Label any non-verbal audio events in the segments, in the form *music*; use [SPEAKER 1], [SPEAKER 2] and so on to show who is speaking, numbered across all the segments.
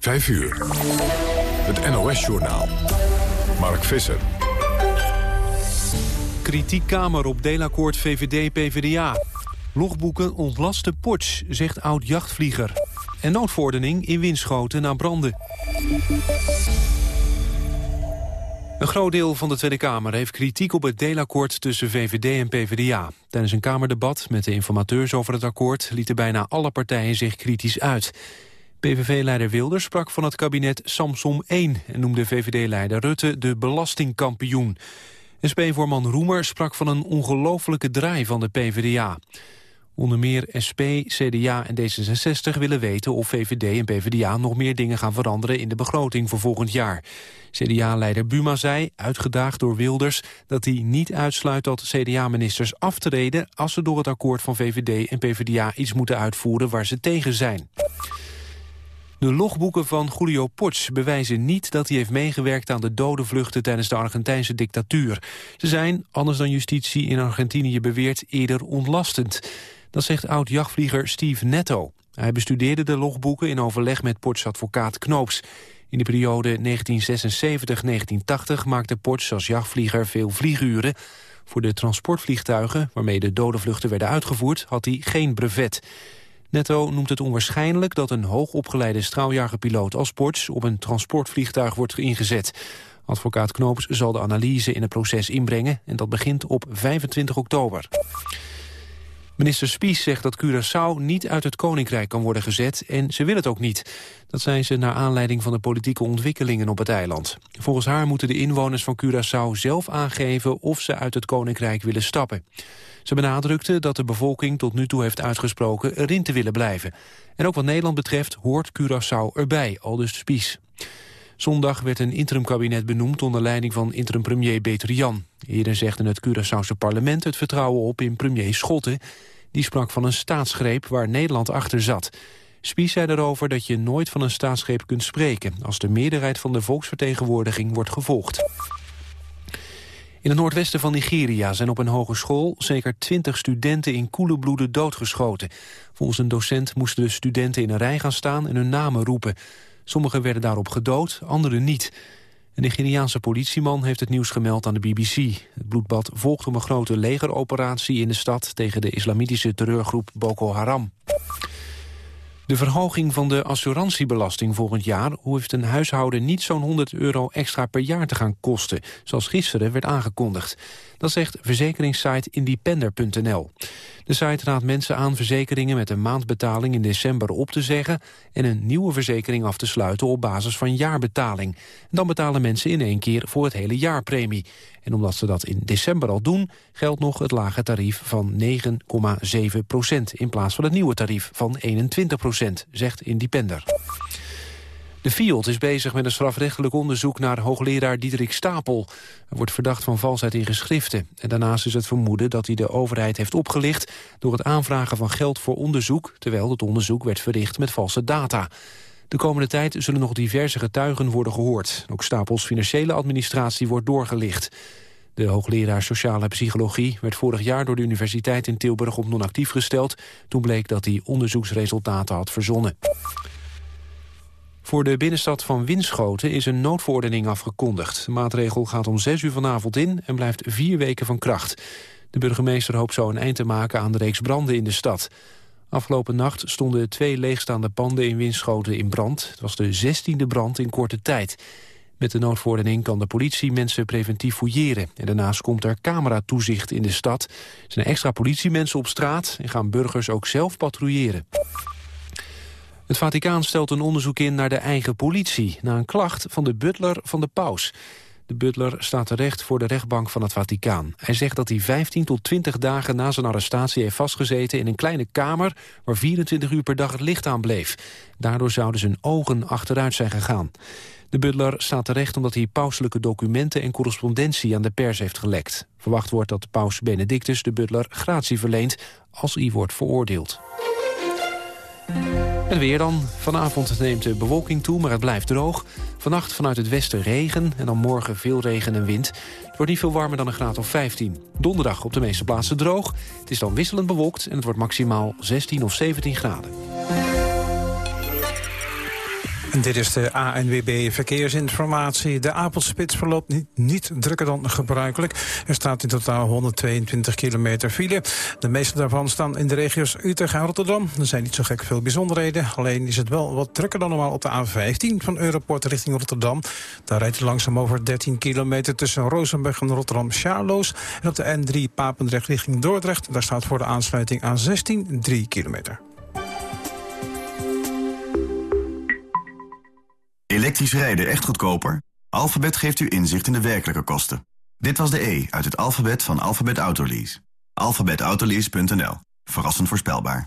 [SPEAKER 1] 5 uur. Het NOS-journaal. Mark Visser.
[SPEAKER 2] Kritiek Kamer op deelakkoord VVD-PVDA. Logboeken ontlasten Porsche, zegt oud-jachtvlieger. En noodverordening in Winschoten na branden. Een groot deel van de Tweede Kamer heeft kritiek op het deelakkoord tussen VVD en PvdA. Tijdens een Kamerdebat met de informateurs over het akkoord lieten bijna alle partijen zich kritisch uit. PVV-leider Wilders sprak van het kabinet Samsom 1 en noemde VVD-leider Rutte de belastingkampioen. SP-voorman Roemer sprak van een ongelofelijke draai van de PvdA. Onder meer SP, CDA en D66 willen weten of VVD en PvdA nog meer dingen gaan veranderen in de begroting voor volgend jaar. CDA-leider Buma zei, uitgedaagd door Wilders, dat hij niet uitsluit dat CDA-ministers aftreden als ze door het akkoord van VVD en PvdA iets moeten uitvoeren waar ze tegen zijn. De logboeken van Julio Ports bewijzen niet dat hij heeft meegewerkt aan de dodenvluchten tijdens de Argentijnse dictatuur. Ze zijn, anders dan justitie in Argentinië beweert, eerder ontlastend. Dat zegt oud-jachtvlieger Steve Netto. Hij bestudeerde de logboeken in overleg met Ports advocaat Knoops. In de periode 1976-1980 maakte Ports als jachtvlieger veel vlieguren. Voor de transportvliegtuigen, waarmee de dodenvluchten werden uitgevoerd, had hij geen brevet. Netto noemt het onwaarschijnlijk dat een hoogopgeleide straaljagerpiloot als Ports op een transportvliegtuig wordt ingezet. Advocaat Knoops zal de analyse in het proces inbrengen en dat begint op 25 oktober. Minister Spies zegt dat Curaçao niet uit het Koninkrijk kan worden gezet en ze wil het ook niet. Dat zijn ze naar aanleiding van de politieke ontwikkelingen op het eiland. Volgens haar moeten de inwoners van Curaçao zelf aangeven of ze uit het Koninkrijk willen stappen. Ze benadrukte dat de bevolking tot nu toe heeft uitgesproken erin te willen blijven. En ook wat Nederland betreft hoort Curaçao erbij, aldus Spies. Zondag werd een interimkabinet benoemd onder leiding van interim-premier Betrian. Eerder zegde het Curaçaose parlement het vertrouwen op in premier Schotten. Die sprak van een staatsgreep waar Nederland achter zat. Spies zei erover dat je nooit van een staatsgreep kunt spreken... als de meerderheid van de volksvertegenwoordiging wordt gevolgd. In het noordwesten van Nigeria zijn op een hogeschool zeker twintig studenten in koele bloeden doodgeschoten. Volgens een docent moesten de studenten in een rij gaan staan en hun namen roepen. Sommigen werden daarop gedood, anderen niet. Een Nigeriaanse politieman heeft het nieuws gemeld aan de BBC. Het bloedbad volgt om een grote legeroperatie in de stad... tegen de islamitische terreurgroep Boko Haram. De verhoging van de assurantiebelasting volgend jaar... hoeft een huishouden niet zo'n 100 euro extra per jaar te gaan kosten... zoals gisteren werd aangekondigd. Dat zegt verzekeringssite independer.nl. De site raadt mensen aan verzekeringen met een maandbetaling in december op te zeggen... en een nieuwe verzekering af te sluiten op basis van jaarbetaling. Dan betalen mensen in één keer voor het hele jaar premie. En omdat ze dat in december al doen, geldt nog het lage tarief van 9,7 procent... in plaats van het nieuwe tarief van 21 procent, zegt Independer. De FIOD is bezig met een strafrechtelijk onderzoek naar hoogleraar Diederik Stapel. Hij wordt verdacht van valsheid in geschriften. En daarnaast is het vermoeden dat hij de overheid heeft opgelicht... door het aanvragen van geld voor onderzoek... terwijl het onderzoek werd verricht met valse data. De komende tijd zullen nog diverse getuigen worden gehoord. Ook Stapels financiële administratie wordt doorgelicht. De hoogleraar sociale psychologie werd vorig jaar door de Universiteit in Tilburg op non-actief gesteld. Toen bleek dat hij onderzoeksresultaten had verzonnen. Voor de binnenstad van Winschoten is een noodverordening afgekondigd. De maatregel gaat om 6 uur vanavond in en blijft vier weken van kracht. De burgemeester hoopt zo een eind te maken aan de reeks branden in de stad. Afgelopen nacht stonden twee leegstaande panden in Winschoten in brand. Het was de zestiende brand in korte tijd. Met de noodverordening kan de politie mensen preventief fouilleren. En daarnaast komt er cameratoezicht in de stad. Er zijn extra politiemensen op straat en gaan burgers ook zelf patrouilleren. Het Vaticaan stelt een onderzoek in naar de eigen politie... na een klacht van de butler van de paus. De butler staat terecht voor de rechtbank van het Vaticaan. Hij zegt dat hij 15 tot 20 dagen na zijn arrestatie heeft vastgezeten... in een kleine kamer waar 24 uur per dag het licht aan bleef. Daardoor zouden zijn ogen achteruit zijn gegaan. De butler staat terecht omdat hij pauselijke documenten en correspondentie aan de pers heeft gelekt. Verwacht wordt dat paus Benedictus de butler gratie verleent als hij wordt veroordeeld. Het weer dan. Vanavond neemt de bewolking toe, maar het blijft droog. Vannacht vanuit het westen regen en dan morgen veel regen en wind. Het wordt niet veel warmer dan een graad of 15. Donderdag op de meeste plaatsen droog. Het is dan wisselend bewolkt en het wordt maximaal 16 of 17 graden.
[SPEAKER 3] En dit is de ANWB Verkeersinformatie. De Apelspits verloopt niet, niet, drukker dan gebruikelijk. Er staat in totaal 122 kilometer file. De meeste daarvan staan in de regio's Utrecht en Rotterdam. Er zijn niet zo gek veel bijzonderheden. Alleen is het wel wat drukker dan normaal op de A15 van Europort richting Rotterdam. Daar rijdt je langzaam over 13 kilometer tussen Rozenburg en Rotterdam-Charloes. En op de N3 Papendrecht richting Dordrecht. Daar staat voor de aansluiting A16 3 kilometer.
[SPEAKER 4] Elektrisch rijden echt goedkoper? Alphabet geeft u inzicht in de werkelijke kosten. Dit was de E uit het alfabet van Alphabet Autolease. Alphabetautolease.nl. Verrassend voorspelbaar.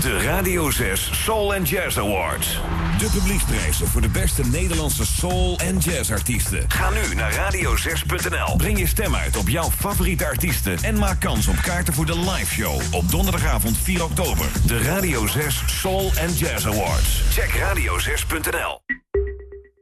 [SPEAKER 5] De Radio 6 Soul and Jazz Awards. De publieksprijzen voor de beste Nederlandse soul- en jazzartiesten. Ga nu naar radio6.nl. Breng je stem uit op jouw favoriete artiesten... en maak kans op kaarten voor de live show op donderdagavond 4 oktober. De Radio 6 Soul and Jazz Awards. Check radio6.nl.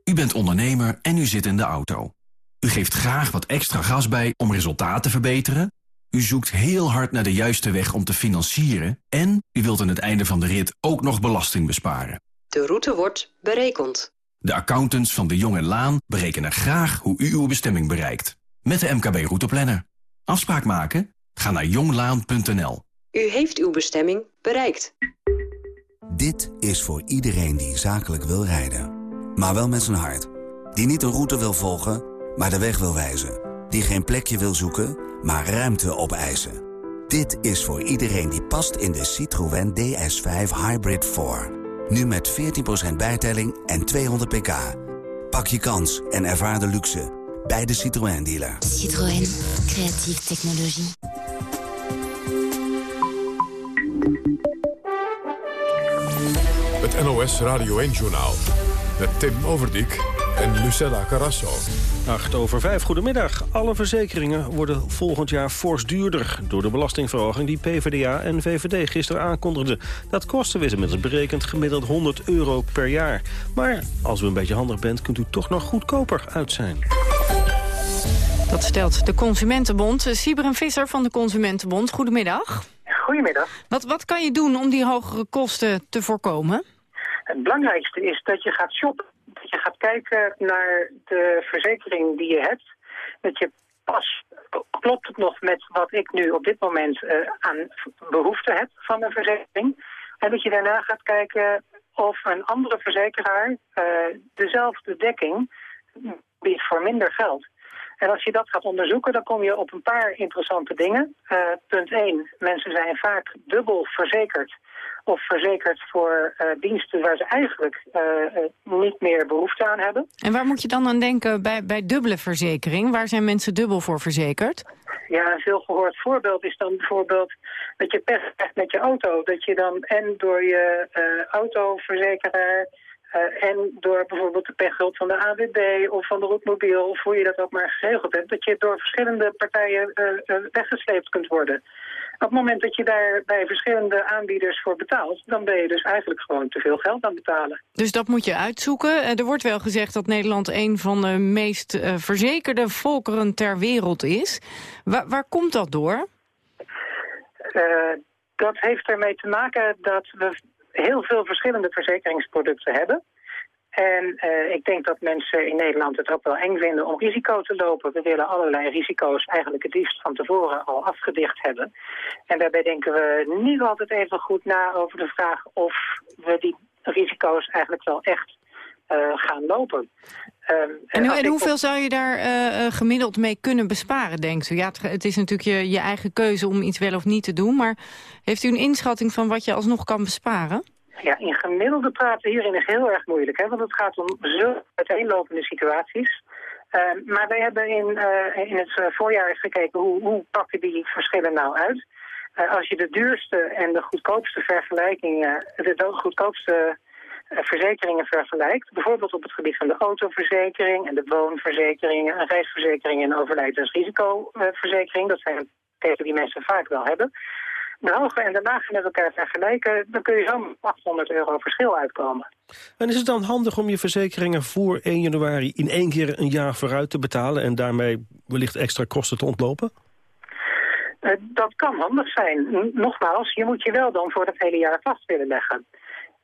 [SPEAKER 6] U bent ondernemer en u zit in de auto. U geeft graag wat extra gas bij om resultaat te verbeteren... U zoekt heel hard naar de juiste weg om te financieren... en u wilt aan het einde van de rit ook nog belasting besparen.
[SPEAKER 7] De route wordt berekend.
[SPEAKER 6] De accountants van de Jong en Laan berekenen graag hoe u uw bestemming bereikt. Met de MKB Routeplanner. Afspraak maken? Ga naar jonglaan.nl.
[SPEAKER 7] U heeft uw bestemming bereikt.
[SPEAKER 8] Dit is voor iedereen die zakelijk wil rijden. Maar wel met zijn hart. Die niet een route wil volgen, maar de weg wil wijzen. Die geen plekje wil zoeken maar ruimte opeisen. Dit is voor iedereen die past in de Citroën DS5 Hybrid 4. Nu met 14% bijtelling en 200 pk. Pak je kans en ervaar de luxe bij de Citroën dealer.
[SPEAKER 9] Citroën, creatieve technologie.
[SPEAKER 1] Het NOS Radio 1-journaal met Tim Overdijk en Lucella Carrasso.
[SPEAKER 10] 8 over 5, goedemiddag. Alle verzekeringen worden volgend jaar fors duurder... door de belastingverhoging die PvdA en VVD gisteren aankondigden. Dat kosten is inmiddels berekend gemiddeld 100 euro per jaar. Maar als u een beetje handig bent, kunt u toch nog goedkoper uit zijn.
[SPEAKER 11] Dat stelt de Consumentenbond. Siberen Visser van de Consumentenbond, goedemiddag.
[SPEAKER 12] Goedemiddag.
[SPEAKER 11] Wat, wat kan je doen om die hogere kosten te voorkomen?
[SPEAKER 12] Het belangrijkste is dat je gaat shoppen je gaat kijken naar de verzekering die je hebt. Dat je pas, klopt het nog met wat ik nu op dit moment uh, aan behoefte heb van een verzekering. En dat je daarna gaat kijken of een andere verzekeraar uh, dezelfde dekking biedt voor minder geld. En als je dat gaat onderzoeken, dan kom je op een paar interessante dingen. Uh, punt 1, mensen zijn vaak dubbel verzekerd of verzekerd voor uh, diensten waar ze eigenlijk uh, niet meer behoefte aan hebben.
[SPEAKER 11] En waar moet je dan aan denken bij, bij dubbele verzekering? Waar zijn mensen dubbel voor verzekerd?
[SPEAKER 12] Ja, een veel gehoord voorbeeld is dan bijvoorbeeld dat je pech krijgt met je auto. Dat je dan en door je autoverzekeraar uh, en door bijvoorbeeld de pechhulp van de AWB of van de roetmobiel, of hoe je dat ook maar geregeld hebt, dat je door verschillende partijen uh, weggesleept kunt worden. Op het moment dat je daar bij verschillende aanbieders voor betaalt... dan ben je dus eigenlijk gewoon te veel geld aan betalen.
[SPEAKER 11] Dus dat moet je uitzoeken. Er wordt wel gezegd dat Nederland een van de meest verzekerde volkeren ter wereld is. Waar, waar komt dat door?
[SPEAKER 12] Uh, dat heeft ermee te maken dat we heel veel verschillende verzekeringsproducten hebben. En uh, ik denk dat mensen in Nederland het ook wel eng vinden om risico te lopen. We willen allerlei risico's eigenlijk het liefst van tevoren al afgedicht hebben. En daarbij denken we niet altijd even goed na over de vraag of we die risico's eigenlijk wel echt gaan lopen. Ehm,
[SPEAKER 11] en, en hoeveel zou je daar eh, eh, gemiddeld mee kunnen besparen, denkt u? Ja, het, het is natuurlijk je, je eigen keuze om iets wel of niet te doen... maar heeft u een inschatting van wat je alsnog kan besparen?
[SPEAKER 12] Ja, in gemiddelde praten hierin is heel erg moeilijk, hè, want het gaat om zo uiteenlopende situaties. Ehm, maar wij hebben in, eh, in het voorjaar eens gekeken hoe, hoe pakken die verschillen nou uit. als je de duurste en de goedkoopste vergelijkingen, de goedkoopste eh, verzekeringen vergelijkt. Bijvoorbeeld op het gebied van de autoverzekering en de woonverzekeringen, een reisverzekering en overlijdensrisicoverzekering. Dat zijn keten die mensen vaak wel hebben. De hoge en de lage met elkaar vergelijken, dan kun je zo 800 euro verschil uitkomen.
[SPEAKER 10] En is het dan handig om je verzekeringen voor 1 januari in één keer een jaar vooruit te betalen en daarmee wellicht extra kosten te ontlopen?
[SPEAKER 12] Uh, dat kan handig zijn. Nogmaals, je moet je wel dan voor het hele jaar vast willen leggen.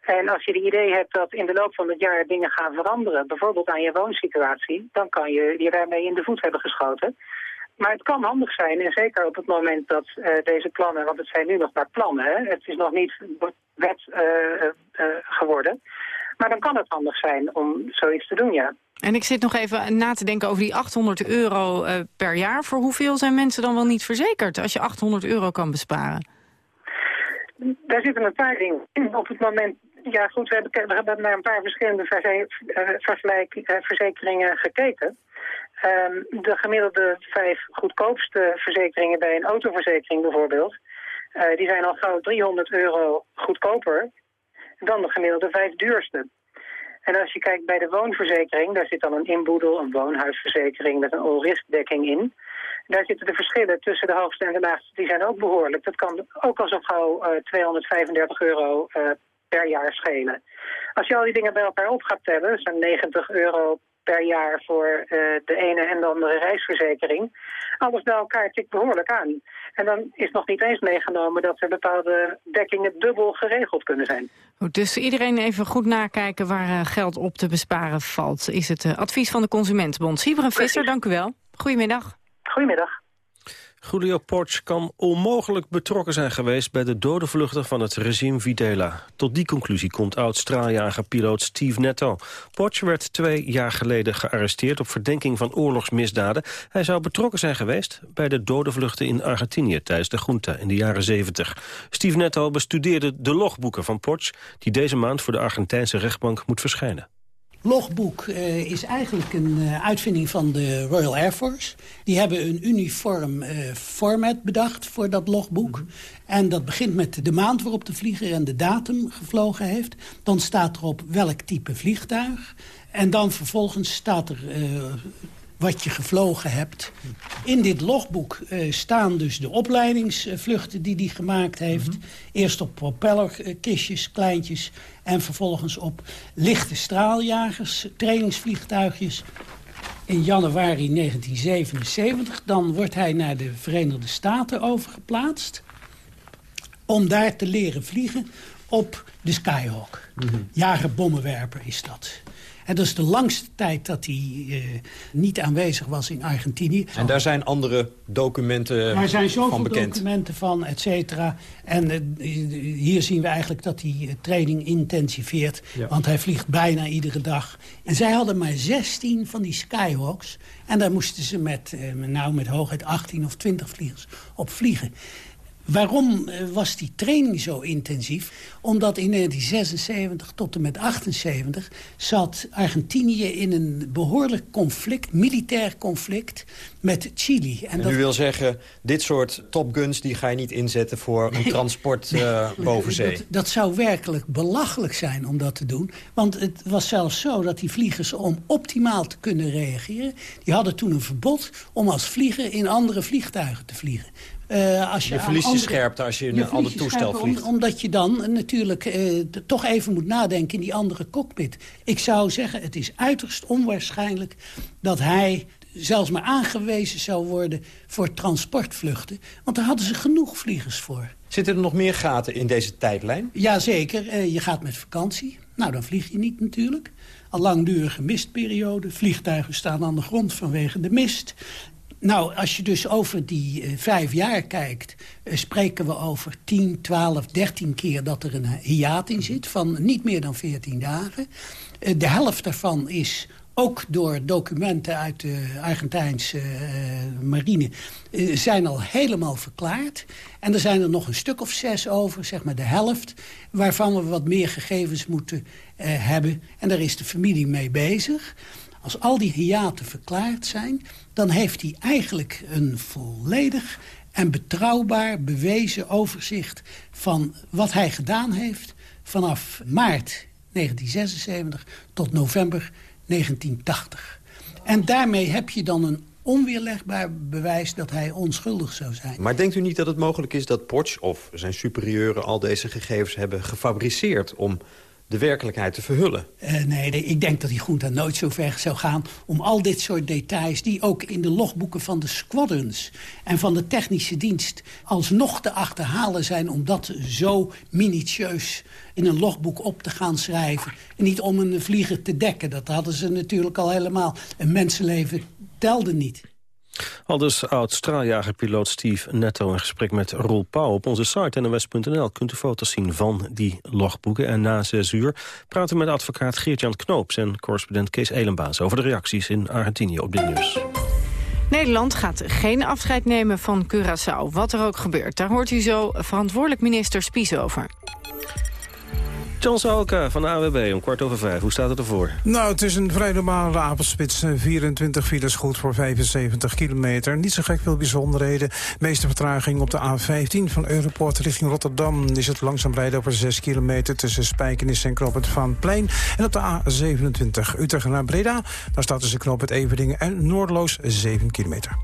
[SPEAKER 12] En als je het idee hebt dat in de loop van het jaar dingen gaan veranderen, bijvoorbeeld aan je woonsituatie, dan kan je je daarmee in de voet hebben geschoten. Maar het kan handig zijn, en zeker op het moment dat uh, deze plannen, want het zijn nu nog maar plannen, hè? het is nog niet wet uh, uh, geworden. Maar dan kan het handig zijn om zoiets te doen, ja.
[SPEAKER 11] En ik zit nog even na te denken over die 800 euro per jaar. Voor hoeveel zijn mensen dan wel niet verzekerd als je 800 euro kan besparen?
[SPEAKER 12] Daar zitten een paar dingen in. Op het moment ja, goed, we hebben, we hebben naar een paar verschillende eh, verzekeringen gekeken. Um, de gemiddelde vijf goedkoopste verzekeringen bij een autoverzekering bijvoorbeeld... Uh, die zijn al gauw 300 euro goedkoper dan de gemiddelde vijf duurste. En als je kijkt bij de woonverzekering, daar zit dan een inboedel, een woonhuisverzekering met een all-risk dekking in. Daar zitten de verschillen tussen de hoogste en de laagste, die zijn ook behoorlijk. Dat kan ook al zo gauw uh, 235 euro per jaar schelen. Als je al die dingen bij elkaar op gaat tellen, zo'n 90 euro per jaar voor uh, de ene en de andere reisverzekering. Alles bij elkaar tikt behoorlijk aan. En dan is nog niet eens meegenomen dat er bepaalde dekkingen dubbel geregeld kunnen zijn.
[SPEAKER 11] Goed, dus iedereen even goed nakijken waar uh, geld op te besparen valt, is het uh, advies van de Consumentenbond. Sieber en Visser, dank u wel. Goedemiddag.
[SPEAKER 12] Goedemiddag.
[SPEAKER 10] Julio Porch kan onmogelijk betrokken zijn geweest... bij de dode vluchten van het regime Videla. Tot die conclusie komt oud-straaljager-piloot Steve Netto. Porch werd twee jaar geleden gearresteerd... op verdenking van oorlogsmisdaden. Hij zou betrokken zijn geweest bij de dode vluchten in Argentinië... tijdens de junta in de jaren 70. Steve Netto bestudeerde de logboeken van Porch... die deze maand voor de Argentijnse rechtbank moet verschijnen.
[SPEAKER 13] Logboek uh, is eigenlijk een uh, uitvinding van de Royal Air Force. Die hebben een uniform uh, format bedacht voor dat logboek. Mm -hmm. En dat begint met de maand waarop de vlieger en de datum gevlogen heeft. Dan staat erop welk type vliegtuig. En dan vervolgens staat er wat je gevlogen hebt. In dit logboek uh, staan dus de opleidingsvluchten die hij gemaakt heeft. Mm -hmm. Eerst op propellerkistjes, kleintjes... en vervolgens op lichte straaljagers, trainingsvliegtuigjes. In januari 1977 dan wordt hij naar de Verenigde Staten overgeplaatst... om daar te leren vliegen op de Skyhawk. Mm -hmm. Jagerbommenwerper is dat. En dat is de langste tijd dat hij uh, niet aanwezig was in Argentinië.
[SPEAKER 14] En daar zijn andere documenten
[SPEAKER 13] Daar zijn zoveel
[SPEAKER 14] van bekend?
[SPEAKER 13] documenten van, et cetera. En uh, hier zien we eigenlijk dat hij uh, training intensiveert. Ja. Want hij vliegt bijna iedere dag. En zij hadden maar 16 van die Skyhawks. En daar moesten ze met, nou, met hooguit 18 of 20 vliegers op vliegen. Waarom was die training zo intensief? Omdat in 1976 tot en met 78 zat Argentinië in een behoorlijk conflict, militair conflict, met Chili.
[SPEAKER 14] En, en dat... u wil zeggen, dit soort topguns die ga je niet inzetten voor een transport uh, boven zee?
[SPEAKER 13] Dat, dat zou werkelijk belachelijk zijn om dat te doen. Want het was zelfs zo dat die vliegers, om optimaal te kunnen reageren... die hadden toen een verbod om als vlieger in andere vliegtuigen te vliegen.
[SPEAKER 14] Uh, als je, je verliest andere, je scherpte als je in een ander toestel vliegt.
[SPEAKER 13] Om, omdat je dan natuurlijk uh, toch even moet nadenken in die andere cockpit. Ik zou zeggen, het is uiterst onwaarschijnlijk dat hij zelfs maar aangewezen zou worden voor transportvluchten. Want daar hadden ze genoeg vliegers voor.
[SPEAKER 14] Zitten er nog meer gaten in deze tijdlijn?
[SPEAKER 13] Jazeker, uh, je gaat met vakantie. Nou, dan vlieg je niet natuurlijk. Een langdurige mistperiode. Vliegtuigen staan aan de grond vanwege de mist Nou, als je dus over die uh, vijf jaar kijkt... Uh, spreken we over 10, 12, 13 keer dat er een hiaat in zit... van niet meer dan 14 dagen. Uh, de helft daarvan is ook door documenten uit de Argentijnse marine... Zijn al helemaal verklaard. En er zijn er nog een stuk of zes over, zeg maar de helft... waarvan we wat meer gegevens moeten hebben. En daar is de familie mee bezig. Als al die hiaten verklaard zijn... dan heeft hij eigenlijk een volledig en betrouwbaar bewezen overzicht... van wat hij gedaan heeft vanaf maart 1976 tot november 1980. En daarmee heb je dan een onweerlegbaar bewijs dat hij onschuldig zou zijn.
[SPEAKER 14] Maar denkt u niet dat het mogelijk is dat Potsch of zijn superieuren... al deze gegevens hebben gefabriceerd om de werkelijkheid te verhullen?
[SPEAKER 13] Uh, nee, ik denk dat die groente nooit zo ver zou gaan... om al dit soort details die ook in de logboeken van de squadrons... en van de technische dienst alsnog te achterhalen zijn... om dat zo minutieus in een logboek op te gaan schrijven. En niet om een vlieger te dekken. Dat hadden ze natuurlijk al helemaal. Een mensenleven telde niet.
[SPEAKER 10] Al dus oud-straaljagerpiloot Steve Netto in gesprek met Roel Pauw. Op onze site nws.nl kunt u foto's zien van die logboeken. En na zes uur praten we met advocaat Geert-Jan Knoops... en correspondent Kees Elenbaas over de reacties in Argentinië op dit nieuws.
[SPEAKER 11] Nederland gaat geen afscheid nemen van Curaçao, wat er ook gebeurt. Daar hoort u zo verantwoordelijk minister Spies over.
[SPEAKER 10] John Salka van de AWB om kwart over vijf. Hoe staat het ervoor?
[SPEAKER 3] Nou, het is een vrij normale avondspits. 24 files goed voor 75 kilometer. Niet zo gek veel bijzonderheden. meeste vertraging op de A15 van Europort richting Rotterdam... is het langzaam rijden over 6 kilometer tussen Spijkenis en Knoop Van Plein. En op de A27 Utrecht naar Breda. Daar staat tussen Knoop het Everdingen en Noordloos 7 kilometer.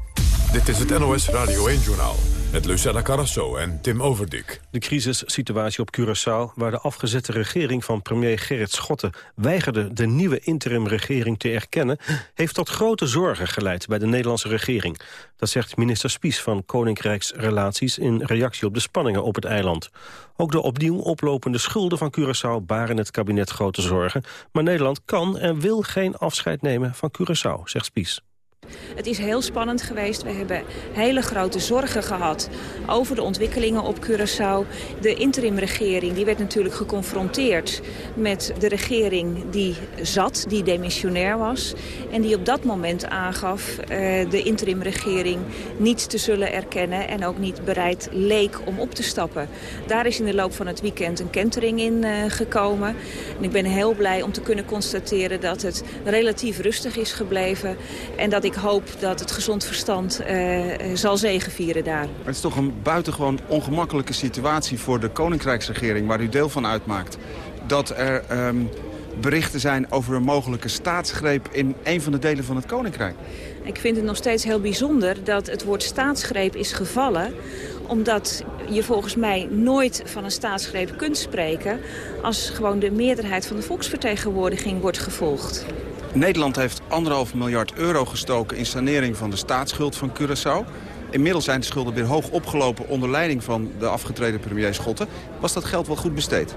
[SPEAKER 1] Dit is het NOS Radio 1-journaal met Lucella Carrasso en Tim Overdik.
[SPEAKER 10] De crisissituatie op Curaçao, waar de afgezette regering van premier Gerrit Schotten weigerde de nieuwe interimregering te erkennen, heeft tot grote zorgen geleid bij de Nederlandse regering. Dat zegt minister Spies van Koninkrijksrelaties in reactie op de spanningen op het eiland. Ook de opnieuw oplopende schulden van Curaçao baren het kabinet grote zorgen. Maar Nederland kan en wil geen afscheid nemen van Curaçao, zegt Spies.
[SPEAKER 15] Het is heel spannend geweest. We hebben hele grote zorgen gehad over de ontwikkelingen op Curaçao. De interimregering die werd natuurlijk geconfronteerd met de regering die zat, die demissionair was. En die op dat moment aangaf uh, de interimregering niet te zullen erkennen en ook niet bereid leek om op te stappen. Daar is in de loop van het weekend een kentering in uh, gekomen. En ik ben heel blij om te kunnen constateren dat het relatief rustig is gebleven. En dat ik hoop dat het gezond verstand uh, zal zegevieren daar. Maar
[SPEAKER 16] het is toch een buitengewoon ongemakkelijke situatie voor de Koninkrijksregering... waar u deel van uitmaakt. Dat er um, berichten zijn over een mogelijke staatsgreep in een van de delen van het Koninkrijk.
[SPEAKER 15] Ik vind het nog steeds heel bijzonder dat het woord staatsgreep is gevallen omdat je volgens mij nooit van een staatsgreep kunt spreken... als gewoon de meerderheid van de volksvertegenwoordiging wordt gevolgd.
[SPEAKER 16] Nederland heeft anderhalf miljard euro gestoken in sanering van de staatsschuld van Curaçao. Inmiddels zijn de schulden weer hoog opgelopen onder leiding van de afgetreden premier Schotten. Was dat geld wel goed besteed?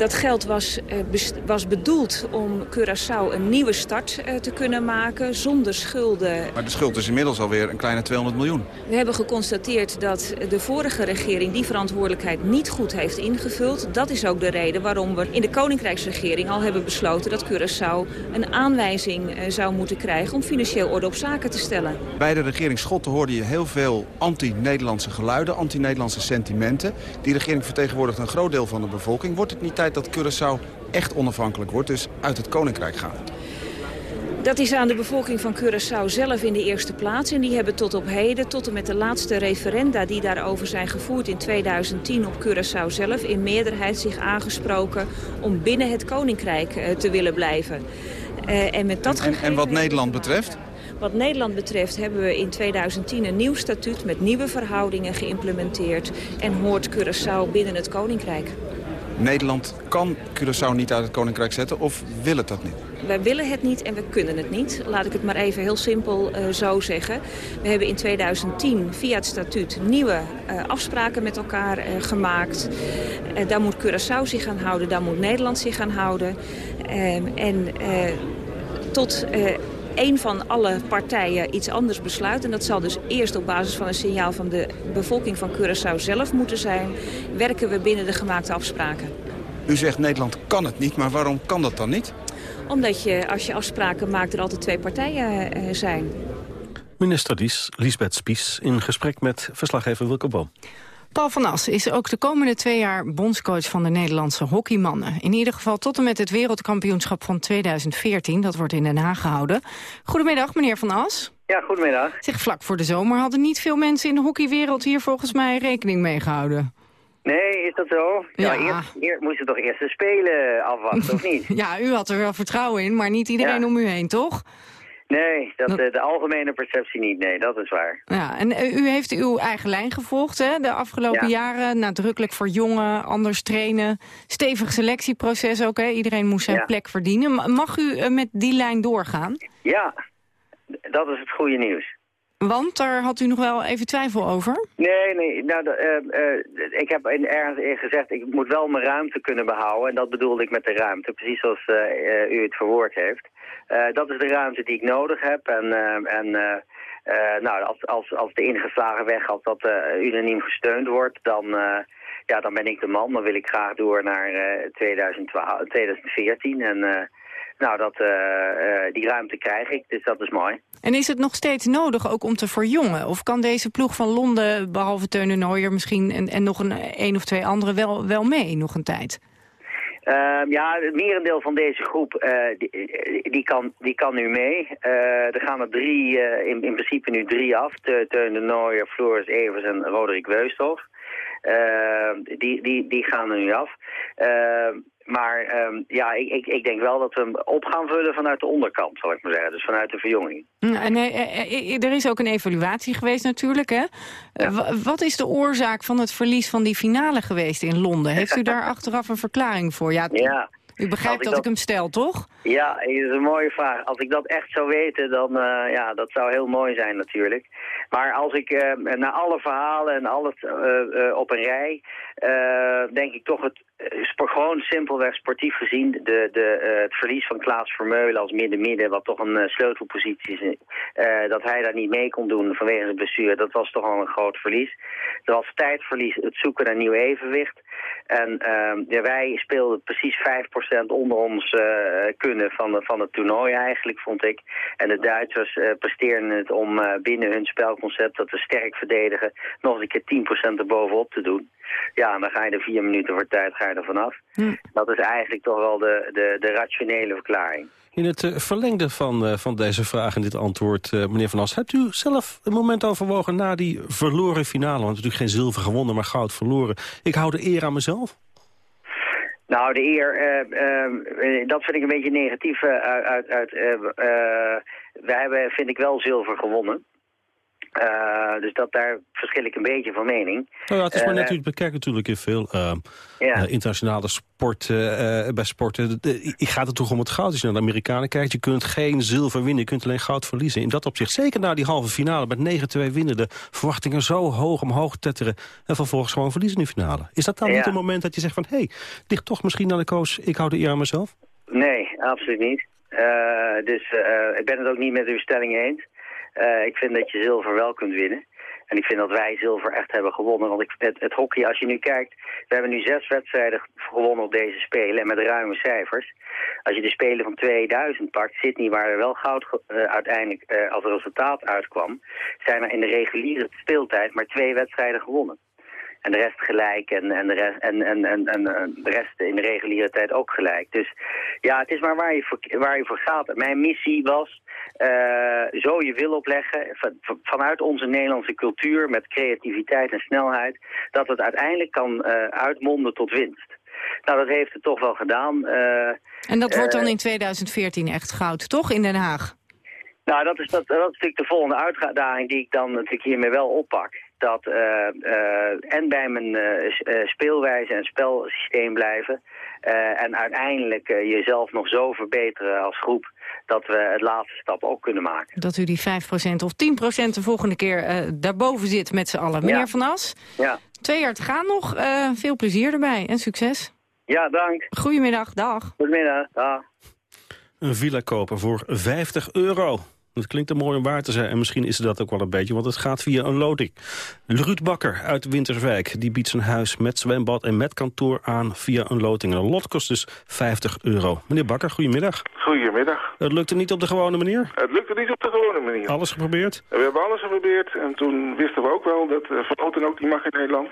[SPEAKER 15] Dat geld was, uh, was bedoeld om Curaçao een nieuwe start uh, te kunnen maken zonder schulden.
[SPEAKER 16] Maar de schuld is inmiddels alweer een kleine 200 miljoen.
[SPEAKER 15] We hebben geconstateerd dat de vorige regering die verantwoordelijkheid niet goed heeft ingevuld. Dat is ook de reden waarom we in de Koninkrijksregering al hebben besloten dat Curaçao een aanwijzing uh, zou moeten krijgen om financieel orde op zaken te stellen.
[SPEAKER 16] Bij de regering Schotten hoorde je heel veel anti-Nederlandse geluiden, anti-Nederlandse sentimenten. Die regering vertegenwoordigt een groot deel van de bevolking. Wordt het niet tijd dat Curaçao echt onafhankelijk wordt, dus uit het Koninkrijk gaat?
[SPEAKER 15] Dat is aan de bevolking van Curaçao zelf in de eerste plaats. En die hebben tot op heden, tot en met de laatste referenda die daarover zijn gevoerd in 2010 op Curaçao zelf, in meerderheid zich aangesproken om binnen het Koninkrijk uh, te willen blijven.
[SPEAKER 16] Uh, en, met dat en, en, en wat Nederland betreft?
[SPEAKER 15] Wat Nederland betreft hebben we in 2010 een nieuw statuut met nieuwe verhoudingen geïmplementeerd. En hoort Curaçao binnen het Koninkrijk.
[SPEAKER 16] Nederland kan Curaçao niet uit het Koninkrijk zetten of wil het dat niet?
[SPEAKER 15] Wij willen het niet en we kunnen het niet. Laat ik het maar even heel simpel uh, zo zeggen. We hebben in 2010 via het statuut nieuwe uh, afspraken met elkaar uh, gemaakt. daar moet Curaçao zich aan houden, daar moet Nederland zich aan houden. Ehm, en tot één van alle partijen iets anders besluit... en dat zal dus eerst op basis van een signaal van de bevolking van Curaçao zelf moeten zijn... werken we binnen de gemaakte afspraken.
[SPEAKER 16] U zegt Nederland kan het niet, maar waarom kan dat dan niet?
[SPEAKER 15] Omdat je, als je afspraken maakt, er altijd twee partijen uh, zijn.
[SPEAKER 10] Minister Lies, Liesbeth Spies in gesprek met verslaggever Wilco Boom.
[SPEAKER 11] Paul van As is ook de komende twee jaar bondscoach van de Nederlandse hockeymannen. In ieder geval tot en met het wereldkampioenschap van 2014. Dat wordt in Den Haag gehouden. Goedemiddag, meneer Van As.
[SPEAKER 17] Ja, goedemiddag.
[SPEAKER 11] Zeg, vlak voor de zomer hadden niet veel mensen in de hockeywereld hier volgens mij rekening mee gehouden.
[SPEAKER 17] Nee, is dat zo? Ja. ja eerst, eerst, moesten toch eerst de Spelen afwachten, of niet? *laughs*
[SPEAKER 11] ja, u had er wel vertrouwen in, maar niet iedereen om u heen, toch?
[SPEAKER 17] Nee, dat, de, de algemene perceptie niet. Nee, dat is waar.
[SPEAKER 11] Ja, en eh, u heeft uw eigen lijn gevolgd hè? de afgelopen jaren. Nadrukkelijk voor jongen, anders trainen. Stevig selectieproces ook. Hè? Iedereen moest zijn plek verdienen. Mag u eh, met die lijn doorgaan?
[SPEAKER 17] Ja, dat is het goede nieuws.
[SPEAKER 11] Want daar had u nog wel even twijfel over?
[SPEAKER 17] Nee, nee. Nou, uh, ik heb in, ergens gezegd, ik moet wel mijn ruimte kunnen behouden. En dat bedoelde ik met de ruimte, precies zoals uh, u het verwoord heeft. Dat is de ruimte die ik nodig heb. En, en nou, als, als, als de ingeslagen weg, als dat unaniem gesteund wordt, dan, ja, dan ben ik de man. Dan wil ik graag door naar 2012, 2014. En nou, dat, die ruimte krijg ik, dus dat is mooi.
[SPEAKER 11] En is het nog steeds nodig ook om te verjongen? Of kan deze ploeg van Londen, behalve Teun Nooier misschien... en, en nog een, een of twee anderen wel, wel mee nog een tijd?
[SPEAKER 17] Uh, ja, het merendeel van deze groep uh, die, die, kan, die kan nu mee. Uh, er gaan er drie, in, in principe nu drie af. Teun de Nooier, Floris Evers en Roderick Weusthof. die, die, die gaan er nu af. Maar um, ja, ik, ik, ik, denk wel dat we hem op gaan vullen vanuit de onderkant, zal ik maar zeggen. Dus vanuit de verjonging.
[SPEAKER 11] En uh, er is ook een evaluatie geweest natuurlijk, hè? Ja. wat is de oorzaak van het verlies van die finale geweest in Londen? Heeft u daar *laughs* achteraf een verklaring voor? Ja, ja. U begrijpt dat, ik hem stel, toch?
[SPEAKER 17] Ja, dat is een mooie vraag. Als ik dat echt zou weten, dan uh, ja, dat zou heel mooi zijn natuurlijk. Maar als ik uh, naar alle verhalen en alles uh, op een rij, denk ik toch het gewoon simpelweg sportief gezien de, de, het verlies van Klaas Vermeulen als midden-midden, wat toch een sleutelpositie is, dat hij daar niet mee kon doen vanwege het bestuur, dat was toch al een groot verlies. Er was tijdverlies, het zoeken naar nieuw evenwicht. En ehm, ja, wij speelden precies 5% onder ons kunnen van, van het toernooi eigenlijk, vond ik. En de Duitsers presteerden het om binnen hun spelconcept, dat we sterk verdedigen, nog eens een keer 10% erbovenop te doen. Ja, en dan ga je er vier minuten voor tijd ga je er vanaf. Hm. Dat is eigenlijk toch wel de, de, de rationele verklaring.
[SPEAKER 10] In het verlengde van, van deze vraag en dit antwoord, meneer Van As... hebt u zelf een moment overwogen na die verloren finale... want natuurlijk geen zilver gewonnen, maar goud verloren... ik hou de eer aan mezelf?
[SPEAKER 17] Nou, de eer, uh, uh, dat vind ik een beetje negatief uh, uit... uit wij hebben, vind ik, wel zilver gewonnen. Uh, dus dat daar verschil ik een beetje van mening.
[SPEAKER 10] Nou ja, het is maar net, u bekijkt natuurlijk in veel uh, ja. uh, internationale sport, bij sporten. Ik gaat het toch om het goud. Als je naar de Amerikanen kijkt, je kunt geen zilver winnen, je kunt alleen goud verliezen. In dat opzicht, zeker na die halve finale met 9-2 winnen, de verwachtingen zo hoog omhoog tetteren en vervolgens gewoon verliezen in de finale. Is dat dan niet een moment dat je zegt van, hé, hey, ligt toch misschien aan de coach, ik hou de eer aan mezelf?
[SPEAKER 17] Nee, absoluut niet. dus ik ben het ook niet met uw stelling eens. Uh, ik vind dat je zilver wel kunt winnen. En ik vind dat wij zilver echt hebben gewonnen. Want ik, het, hockey, als je nu kijkt... We hebben nu zes wedstrijden gewonnen op deze Spelen. En met ruime cijfers. Als je de Spelen van 2000 pakt, Sydney, waar er wel goud uh, uiteindelijk uh, als resultaat uitkwam... zijn er in de reguliere speeltijd maar twee wedstrijden gewonnen. En de rest gelijk en, en, de, rest, en, en, en, en de rest in de reguliere tijd ook gelijk. Dus ja, het is maar waar je voor, waar je voor gaat. Mijn missie was uh, zo je wil opleggen van, vanuit onze Nederlandse cultuur met creativiteit en snelheid, dat het uiteindelijk kan uh, uitmonden tot winst. Nou, dat heeft het toch wel gedaan. Uh,
[SPEAKER 11] en dat wordt dan in 2014 echt goud, toch, in Den Haag?
[SPEAKER 17] Nou, dat is, dat, dat is natuurlijk de volgende uitdaging die ik dan natuurlijk hiermee wel oppak dat uh, uh, en bij mijn uh, speelwijze en spelsysteem blijven. en uiteindelijk jezelf nog zo verbeteren als groep dat we het laatste stap ook kunnen maken.
[SPEAKER 11] Dat u die 5% of 10% de volgende keer daarboven zit met z'n allen. Meneer Van As, ja. twee jaar te gaan nog. veel plezier erbij en succes.
[SPEAKER 17] Ja, dank.
[SPEAKER 11] Goedemiddag, dag.
[SPEAKER 17] Goedemiddag, dag.
[SPEAKER 10] Een villa kopen voor 50 euro. Dat klinkt er mooi om waar te zijn. En misschien is dat ook wel een beetje, want het gaat via een loting. Ruud Bakker uit Winterswijk die biedt zijn huis met zwembad en met kantoor aan via een loting. Een lot kost dus 50 euro. Meneer Bakker, goedemiddag.
[SPEAKER 18] Goedemiddag.
[SPEAKER 10] Het lukte niet op de gewone manier?
[SPEAKER 18] Het lukte niet op de gewone manier.
[SPEAKER 10] Alles geprobeerd?
[SPEAKER 18] We hebben alles geprobeerd en toen wisten we ook wel dat uh, verloten ook niet mag in Nederland.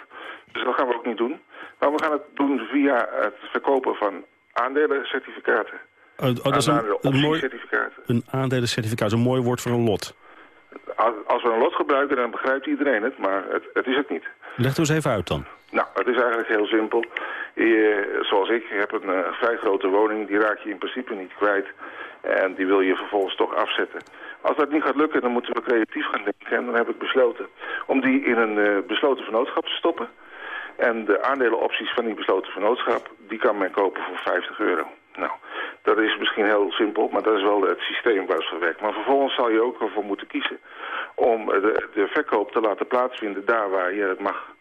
[SPEAKER 18] Dus dat gaan we ook niet doen. Maar we gaan het doen via het verkopen van aandelencertificaten.
[SPEAKER 10] Oh, oh, dat is een, een, mooi, een aandelencertificaat, een mooi woord voor een lot.
[SPEAKER 18] Als, we een lot gebruiken, dan begrijpt iedereen het, maar het, het is het niet.
[SPEAKER 10] Leg het eens even uit dan.
[SPEAKER 18] Nou, het is eigenlijk heel simpel. Je, zoals ik, je hebt een uh, vrij grote woning, die raak je in principe niet kwijt. En die wil je vervolgens toch afzetten. Als dat niet gaat lukken, dan moeten we creatief gaan denken. En dan heb ik besloten om die in een uh, besloten vernootschap te stoppen. En de aandelenopties van die besloten vernootschap, die kan men kopen voor 50 euro. Nou, dat is misschien heel simpel, maar dat is wel het systeem waar voor werkt. Maar vervolgens zal je ook ervoor moeten kiezen om de, de verkoop te laten plaatsvinden daar waar je het mag.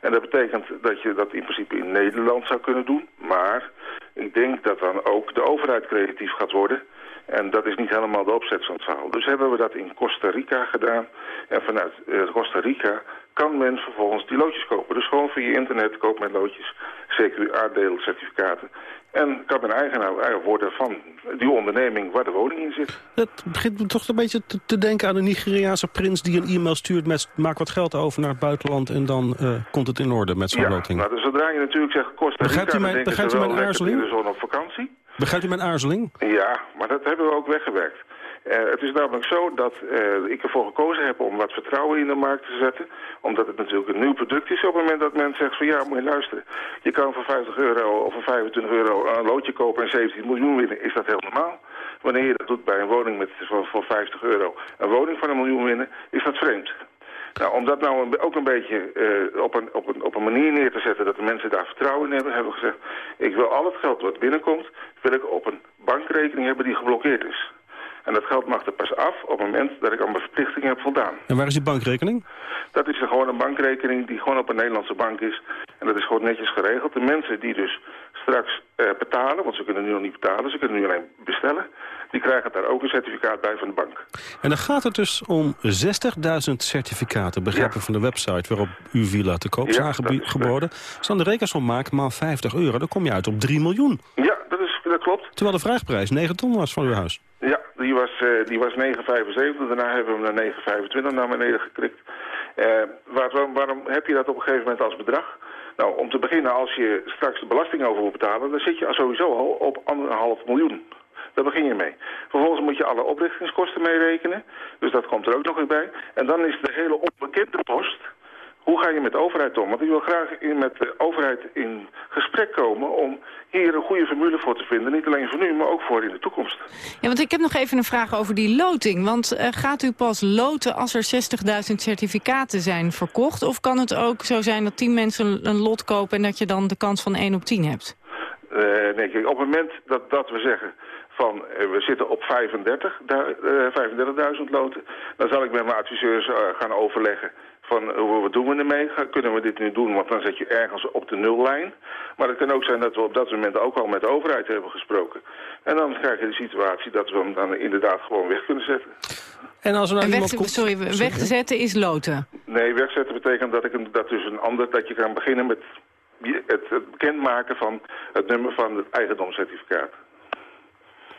[SPEAKER 18] En dat betekent dat je dat in principe in Nederland zou kunnen doen. Maar ik denk dat dan ook de overheid creatief gaat worden. En dat is niet helemaal de opzet van het verhaal. Dus hebben we dat in Costa Rica gedaan. En vanuit uh, Costa Rica kan men vervolgens die loodjes kopen. Dus gewoon via internet koopt men loodjes, CQ-aandeel-certificaten. En kan men eigenaar worden van die onderneming waar de woning in zit.
[SPEAKER 10] Het begint me toch een beetje te, te, denken aan een Nigeriaanse prins... die een e-mail stuurt met maak wat geld over naar het buitenland... en dan uh, komt het in orde met zo'n
[SPEAKER 18] ja,
[SPEAKER 10] loting.
[SPEAKER 18] Nou, dus zodra je natuurlijk zegt Costa Rica...
[SPEAKER 10] Begrijpt u mijn, begrijpt u mijn aarzeling?
[SPEAKER 18] op vakantie.
[SPEAKER 10] Begrijpt u mijn aarzeling?
[SPEAKER 18] Ja, maar dat hebben we ook weggewerkt. Uh, het is namelijk zo dat uh, ik ervoor gekozen heb om wat vertrouwen in de markt te zetten. Omdat het natuurlijk een nieuw product is op het moment dat men zegt van ja, moet je luisteren. Je kan voor 50 euro of voor 25 euro een loodje kopen en 17 miljoen winnen. Is dat heel normaal? Wanneer je dat doet bij een woning met, voor, voor 50 euro, een woning van een miljoen winnen, is dat vreemd. Nou, om dat nou ook een beetje uh, op, een, op, een, op een manier neer te zetten dat de mensen daar vertrouwen in hebben, hebben we gezegd, ik wil al het geld wat binnenkomt, wil ik op een bankrekening hebben die geblokkeerd is. En dat geld mag er pas af op het moment dat ik aan mijn verplichtingen heb voldaan.
[SPEAKER 10] En waar is die bankrekening?
[SPEAKER 18] Dat is gewoon een bankrekening die gewoon op een Nederlandse bank is. En dat is gewoon netjes geregeld. De mensen die dus straks uh, betalen, want ze kunnen nu nog niet betalen, ze kunnen nu alleen bestellen. Die krijgen daar ook een certificaat bij van de bank.
[SPEAKER 10] En dan gaat het dus om 60.000 certificaten, begrijp ik van de website waarop uw villa te koop is ja, aangeboden. Als dan de rekensom maken, maal 50 euro, dan kom je uit op 3 miljoen.
[SPEAKER 18] Ja, dat, dat klopt.
[SPEAKER 10] Terwijl de vraagprijs 9 ton was van uw huis.
[SPEAKER 18] Ja, die was, uh, die was 9,75. Daarna hebben we hem naar 9,25 naar beneden geklikt. Uh, waar, waarom heb je dat op een gegeven moment als bedrag? Nou, om te beginnen, als je straks de belasting over wil betalen... dan zit je sowieso al op anderhalf miljoen. Daar begin je mee. Vervolgens moet je alle oprichtingskosten meerekenen. Dus dat komt er ook nog eens bij. En dan is de hele onbekende post... Hoe ga je met de overheid om? Want ik wil graag in, met de overheid in gesprek komen om hier een goede formule voor te vinden. Niet alleen voor nu, maar ook voor in de toekomst.
[SPEAKER 11] Ja, want ik heb nog even een vraag over die loting. Want uh, gaat u pas loten als er 60.000 certificaten zijn verkocht? Of kan het ook zo zijn dat 10 mensen een lot kopen en dat je dan de kans van 1 op 10 hebt?
[SPEAKER 18] Uh, nee, kijk, op het moment dat, dat we zeggen van uh, we zitten op 35.000 35 loten, dan zal ik met mijn adviseurs gaan overleggen van uh, wat doen we ermee? Kunnen we dit nu doen? Want dan zet je ergens op de nullijn. Maar het kan ook zijn dat we op dat moment ook al met de overheid hebben gesproken. En dan krijg je de situatie dat we hem dan inderdaad gewoon weg kunnen zetten.
[SPEAKER 10] En als er nou
[SPEAKER 11] en
[SPEAKER 10] iemand
[SPEAKER 11] weg,
[SPEAKER 10] komt...
[SPEAKER 11] Sorry, wegzetten is loten?
[SPEAKER 18] Nee, wegzetten betekent dat, ik dat dus een ander, dat je kan beginnen met het, het bekendmaken van het nummer van het eigendomscertificaat.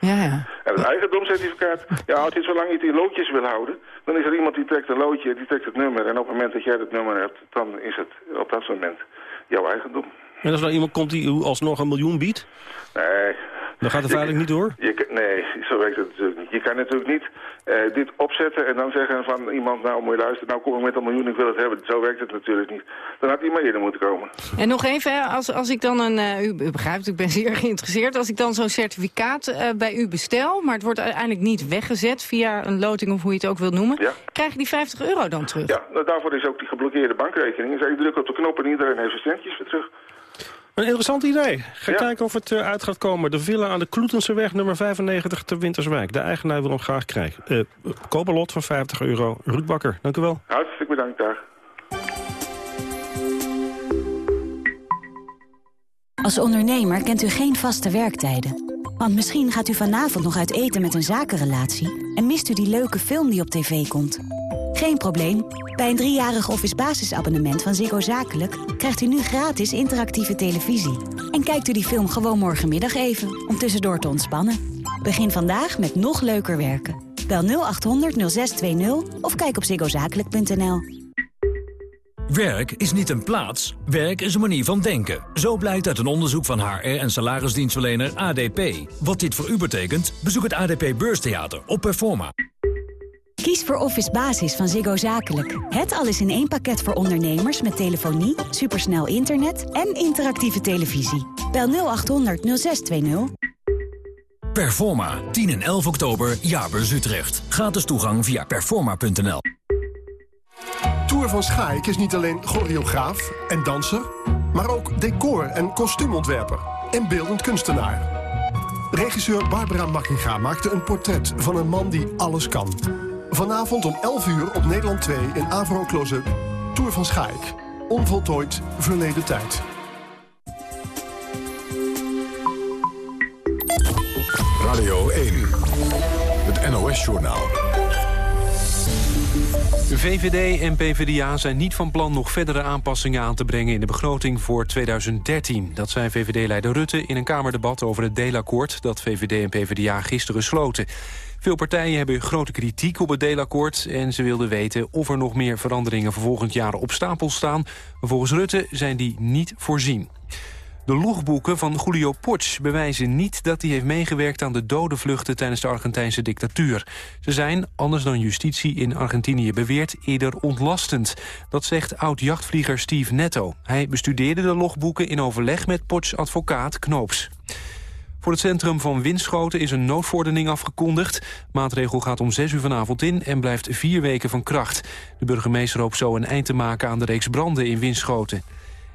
[SPEAKER 11] Ja, ja.
[SPEAKER 18] En het eigendomscertificaat, ja, als je zolang je die loodjes wil houden, dan is er iemand die trekt een loodje, die trekt het nummer. En op het moment dat jij dat nummer hebt, dan is het op dat moment jouw eigendom.
[SPEAKER 10] En als er nou iemand komt die u alsnog een miljoen biedt?
[SPEAKER 18] Nee.
[SPEAKER 10] Dan gaat de veiling niet door?
[SPEAKER 18] Je, nee, zo werkt het natuurlijk niet. Je kan natuurlijk niet uh, dit opzetten en dan zeggen van iemand, nou moet je luisteren, nou kom ik met een miljoen, ik wil het hebben. Zo werkt het natuurlijk niet. Dan had iemand eerder moeten komen.
[SPEAKER 11] En nog even, hè, als, als ik dan een, uh, u begrijpt, ik ben *laughs* zeer geïnteresseerd, als ik dan zo'n certificaat uh, bij u bestel, maar het wordt uiteindelijk niet weggezet via een loting of hoe je het ook wilt noemen,
[SPEAKER 18] ja.
[SPEAKER 11] krijg je die 50 euro dan terug?
[SPEAKER 18] Ja, nou, daarvoor is ook die geblokkeerde bankrekening. Dus je drukt op de knop en iedereen heeft zijn centjes weer terug.
[SPEAKER 10] Een interessant idee. Ga ja. kijken of het uh, uit gaat komen. De villa aan de Kloetenseweg nummer 95 te Winterswijk. De eigenaar wil hem graag krijgen. Uh, koop een lot van 50 euro. Ruud Bakker, dank u wel.
[SPEAKER 18] Hartstikke bedankt, dag.
[SPEAKER 9] Als ondernemer kent u geen vaste werktijden.
[SPEAKER 19] Want misschien gaat u vanavond nog uit eten met een zakenrelatie... en mist u die leuke film die op tv komt. Geen probleem. Bij een driejarig office basisabonnement van Ziggo Zakelijk... krijgt u nu gratis interactieve televisie. En kijkt u die film gewoon morgenmiddag even, om tussendoor te ontspannen. Begin vandaag met nog leuker werken. Bel 0800 0620 of kijk op ziggozakelijk.nl.
[SPEAKER 20] Werk is niet een plaats, werk is een manier van denken. Zo blijkt uit een onderzoek van HR en salarisdienstverlener ADP. Wat dit voor u betekent, bezoek het ADP Beurstheater op Performa.
[SPEAKER 19] Kies voor Office Basis van Ziggo Zakelijk. Het alles in één pakket voor ondernemers met telefonie, supersnel internet en interactieve televisie. Bel 0800 0620.
[SPEAKER 20] Performa, 10 en 11 oktober, Jaarbeurs Utrecht. Gratis toegang via performa.nl.
[SPEAKER 21] Tour van Schaik is niet alleen choreograaf en danser... maar ook decor- en kostuumontwerper en beeldend kunstenaar. Regisseur Barbara Makkinga maakte een portret van een man die alles kan. Vanavond om 11 uur op Nederland 2 in Avro Close-up... Tour van Schaik. Onvoltooid verleden tijd.
[SPEAKER 1] Radio 1. Het NOS-journaal.
[SPEAKER 2] VVD en PvdA zijn niet van plan nog verdere aanpassingen aan te brengen in de begroting voor 2013. Dat zei VVD-leider Rutte in een Kamerdebat over het deelakkoord dat VVD en PvdA gisteren sloten. Veel partijen hebben grote kritiek op het deelakkoord en ze wilden weten of er nog meer veranderingen voor volgend jaar op stapel staan. Maar volgens Rutte zijn die niet voorzien. De logboeken van Julio Potsch bewijzen niet dat hij heeft meegewerkt aan de dodenvluchten tijdens de Argentijnse dictatuur. Ze zijn, anders dan justitie in Argentinië beweert, eerder ontlastend. Dat zegt oud-jachtvlieger Steve Netto. Hij bestudeerde de logboeken in overleg met Potsch advocaat Knoops. Voor het centrum van Winschoten is een noodvordering afgekondigd. Maatregel gaat om 6 uur vanavond in en blijft vier weken van kracht. De burgemeester hoopt zo een eind te maken aan de reeks branden in Winschoten.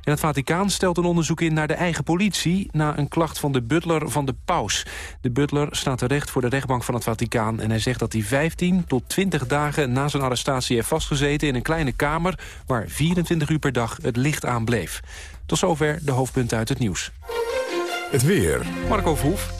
[SPEAKER 2] En het Vaticaan stelt een onderzoek in naar de eigen politie... na een klacht van de butler van de paus. De butler staat terecht voor de rechtbank van het Vaticaan... en hij zegt dat hij 15 tot 20 dagen na zijn arrestatie heeft vastgezeten... in een kleine kamer waar 24 uur per dag het licht aan bleef. Tot zover de hoofdpunten uit het nieuws.
[SPEAKER 1] Het weer.
[SPEAKER 2] Marco Verhoef.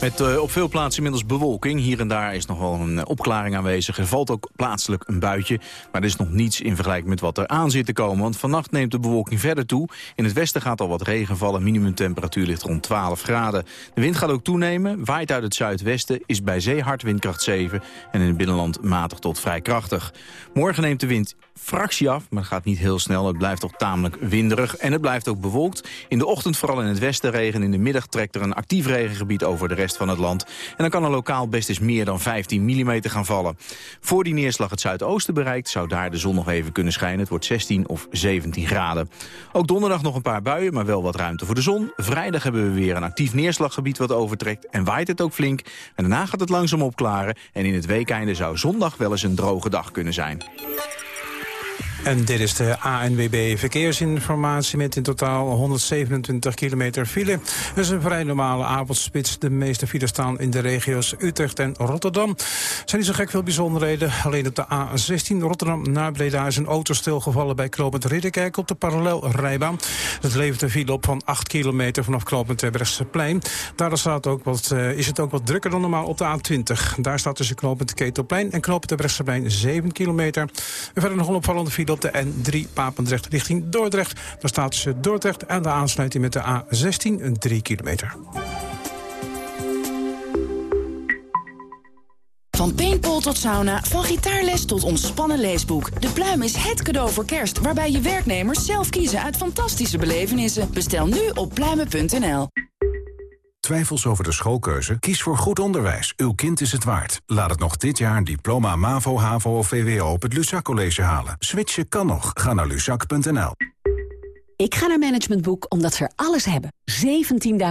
[SPEAKER 22] Met uh, op veel plaatsen inmiddels bewolking. Hier en daar is nog wel een uh, opklaring aanwezig. Er valt ook plaatselijk een buitje. Maar er is nog niets in vergelijking met wat er aan zit te komen. Want vannacht neemt de bewolking verder toe. In het westen gaat al wat regen vallen. Minimumtemperatuur ligt rond 12 graden. De wind gaat ook toenemen. Waait uit het zuidwesten. Is bij zee hard windkracht 7. En in het binnenland matig tot vrij krachtig. Morgen neemt de wind fractie af, maar gaat niet heel snel. Het blijft toch tamelijk winderig en het blijft ook bewolkt. In de ochtend vooral in het westen regen. In de middag trekt er een actief regengebied over de rest van het land. En dan kan er lokaal best eens meer dan 15 mm gaan vallen. Voor die neerslag het zuidoosten bereikt, zou daar de zon nog even kunnen schijnen. Het wordt 16 of 17 graden. Ook donderdag nog een paar buien, maar wel wat ruimte voor de zon. Vrijdag hebben we weer een actief neerslaggebied wat overtrekt. En waait het ook flink. En daarna gaat het langzaam opklaren. En in het weekeinde zou zondag wel eens een droge dag kunnen zijn.
[SPEAKER 3] En dit is de ANWB Verkeersinformatie met in totaal 127 kilometer file. Dat is een vrij normale avondspits. De meeste files staan in de regio's Utrecht en Rotterdam. Er zijn niet zo gek veel bijzonderheden. Alleen op de A16 Rotterdam naar Breda is een auto stilgevallen bij Knopend Ridderkerk op de parallelrijbaan. Het levert een file op van 8 kilometer vanaf Knopend plein. Daar staat ook wat, uh, is het ook wat drukker dan normaal op de A20. Daar staat tussen Knopend Ketelplein en Knopend plein 7 kilometer. En verder nog een opvallende file op de N3 Papendrecht richting Dordrecht. Daar staat tussen Dordrecht en de aansluiting met de A16 een 3 kilometer.
[SPEAKER 23] Van paintball tot sauna, van gitaarles tot ontspannen leesboek. De Pluim is het cadeau voor kerst, waarbij je werknemers zelf kiezen uit fantastische belevenissen. Bestel nu op pluimen.nl.
[SPEAKER 24] Twijfels over de schoolkeuze? Kies voor goed onderwijs. Uw kind is het waard. Laat het nog dit jaar een diploma MAVO, HAVO of VWO op het Luzak College halen. Switchen kan nog. Ga naar luzak.nl.
[SPEAKER 25] Ik ga naar Management Boek omdat ze er alles hebben.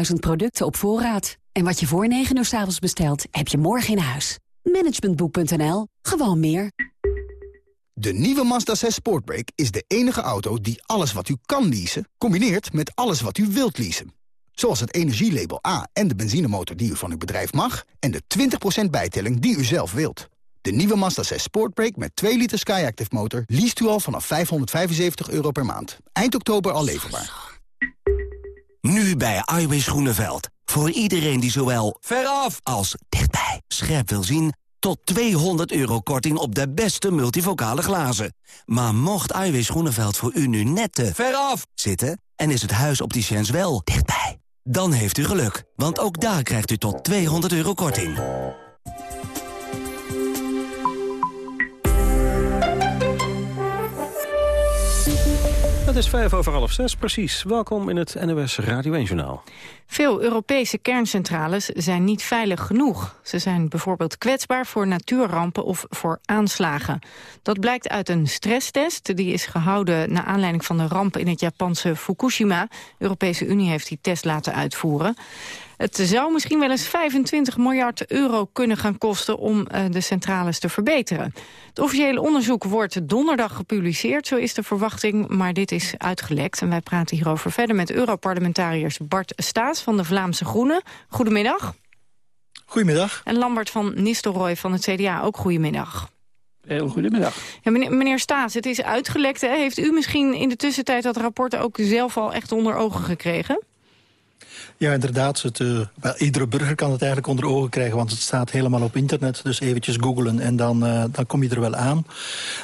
[SPEAKER 25] 17.000 producten op voorraad. En wat je voor 9 uur s avonds bestelt, heb je morgen in huis. Managementboek.nl. Gewoon meer.
[SPEAKER 26] De nieuwe Mazda 6 Sportbrake is de enige auto die alles wat u kan leasen... combineert met alles wat u wilt leasen. Zoals het energielabel A en de benzinemotor die u van uw bedrijf mag... en de 20% bijtelling die u zelf wilt. De nieuwe Mazda 6 Sportbrake met 2 liter Skyactiv motor... liest u al vanaf 575 euro per maand. Eind oktober al leverbaar.
[SPEAKER 27] Nu bij Iwis Groeneveld.
[SPEAKER 28] Voor iedereen die zowel veraf als dichtbij scherp wil zien... tot 200 euro korting op de beste multivocale glazen. Maar mocht Iwis Groeneveld voor u nu net te veraf zitten... en is het huis opticiens wel dichtbij... dan heeft u geluk, want ook daar krijgt u tot 200 euro korting.
[SPEAKER 10] Is vijf over half zes, precies. Welkom in het NOS Radio 1-journaal.
[SPEAKER 11] Veel Europese kerncentrales zijn niet veilig genoeg. Ze zijn bijvoorbeeld kwetsbaar voor natuurrampen of voor aanslagen. Dat blijkt uit een stresstest. Die is gehouden naar aanleiding van de ramp in het Japanse Fukushima. De Europese Unie heeft die test laten uitvoeren. Het zou misschien wel eens 25 miljard euro kunnen gaan kosten om uh, de centrales te verbeteren. Het officiële onderzoek wordt donderdag gepubliceerd, zo is de verwachting, maar dit is uitgelekt. En wij praten hierover verder met Europarlementariërs Bart Staes van de Vlaamse Groenen. Goedemiddag.
[SPEAKER 29] Goedemiddag.
[SPEAKER 11] En Lambert van Nistelrooy van het CDA, ook goedemiddag.
[SPEAKER 29] Heel goedemiddag.
[SPEAKER 11] Ja, meneer, meneer Staes, het is uitgelekt. Hè? Heeft u misschien in de tussentijd dat rapport ook zelf al echt onder ogen gekregen?
[SPEAKER 29] Ja, inderdaad. Uh, wel, iedere burger kan het eigenlijk onder ogen krijgen, want het staat helemaal op internet. Dus eventjes googlen en dan, uh, dan kom je er wel aan.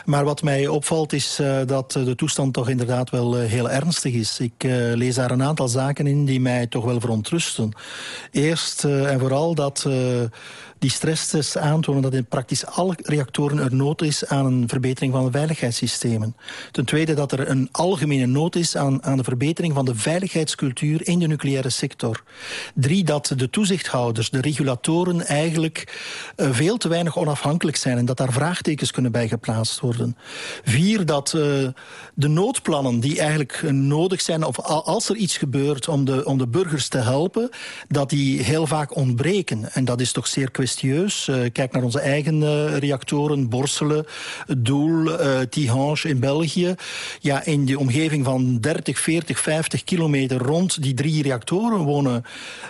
[SPEAKER 29] Maar wat mij opvalt is uh, dat de toestand toch inderdaad wel heel ernstig is. Ik lees daar een aantal zaken in die mij toch wel verontrusten. Eerst en vooral dat die stresstests aantonen dat in praktisch alle reactoren er nood is aan een verbetering van de veiligheidssystemen. Ten tweede dat er een algemene nood is aan, aan de verbetering van de veiligheidscultuur in de nucleaire sector. Drie, dat de toezichthouders, de regulatoren eigenlijk uh, veel te weinig onafhankelijk zijn en dat daar vraagtekens kunnen bij geplaatst worden. Vier, dat uh, de noodplannen die eigenlijk nodig zijn of als er iets gebeurt om de, om de burgers te helpen, dat die heel vaak ontbreken. En dat is toch zeer kwestioneerd kwestieus. Uh, kijk naar onze eigen uh, reactoren, Borselen, Doel, uh, Tihange in België. Ja, in de omgeving van 30, 40, 50 kilometer rond die drie reactoren wonen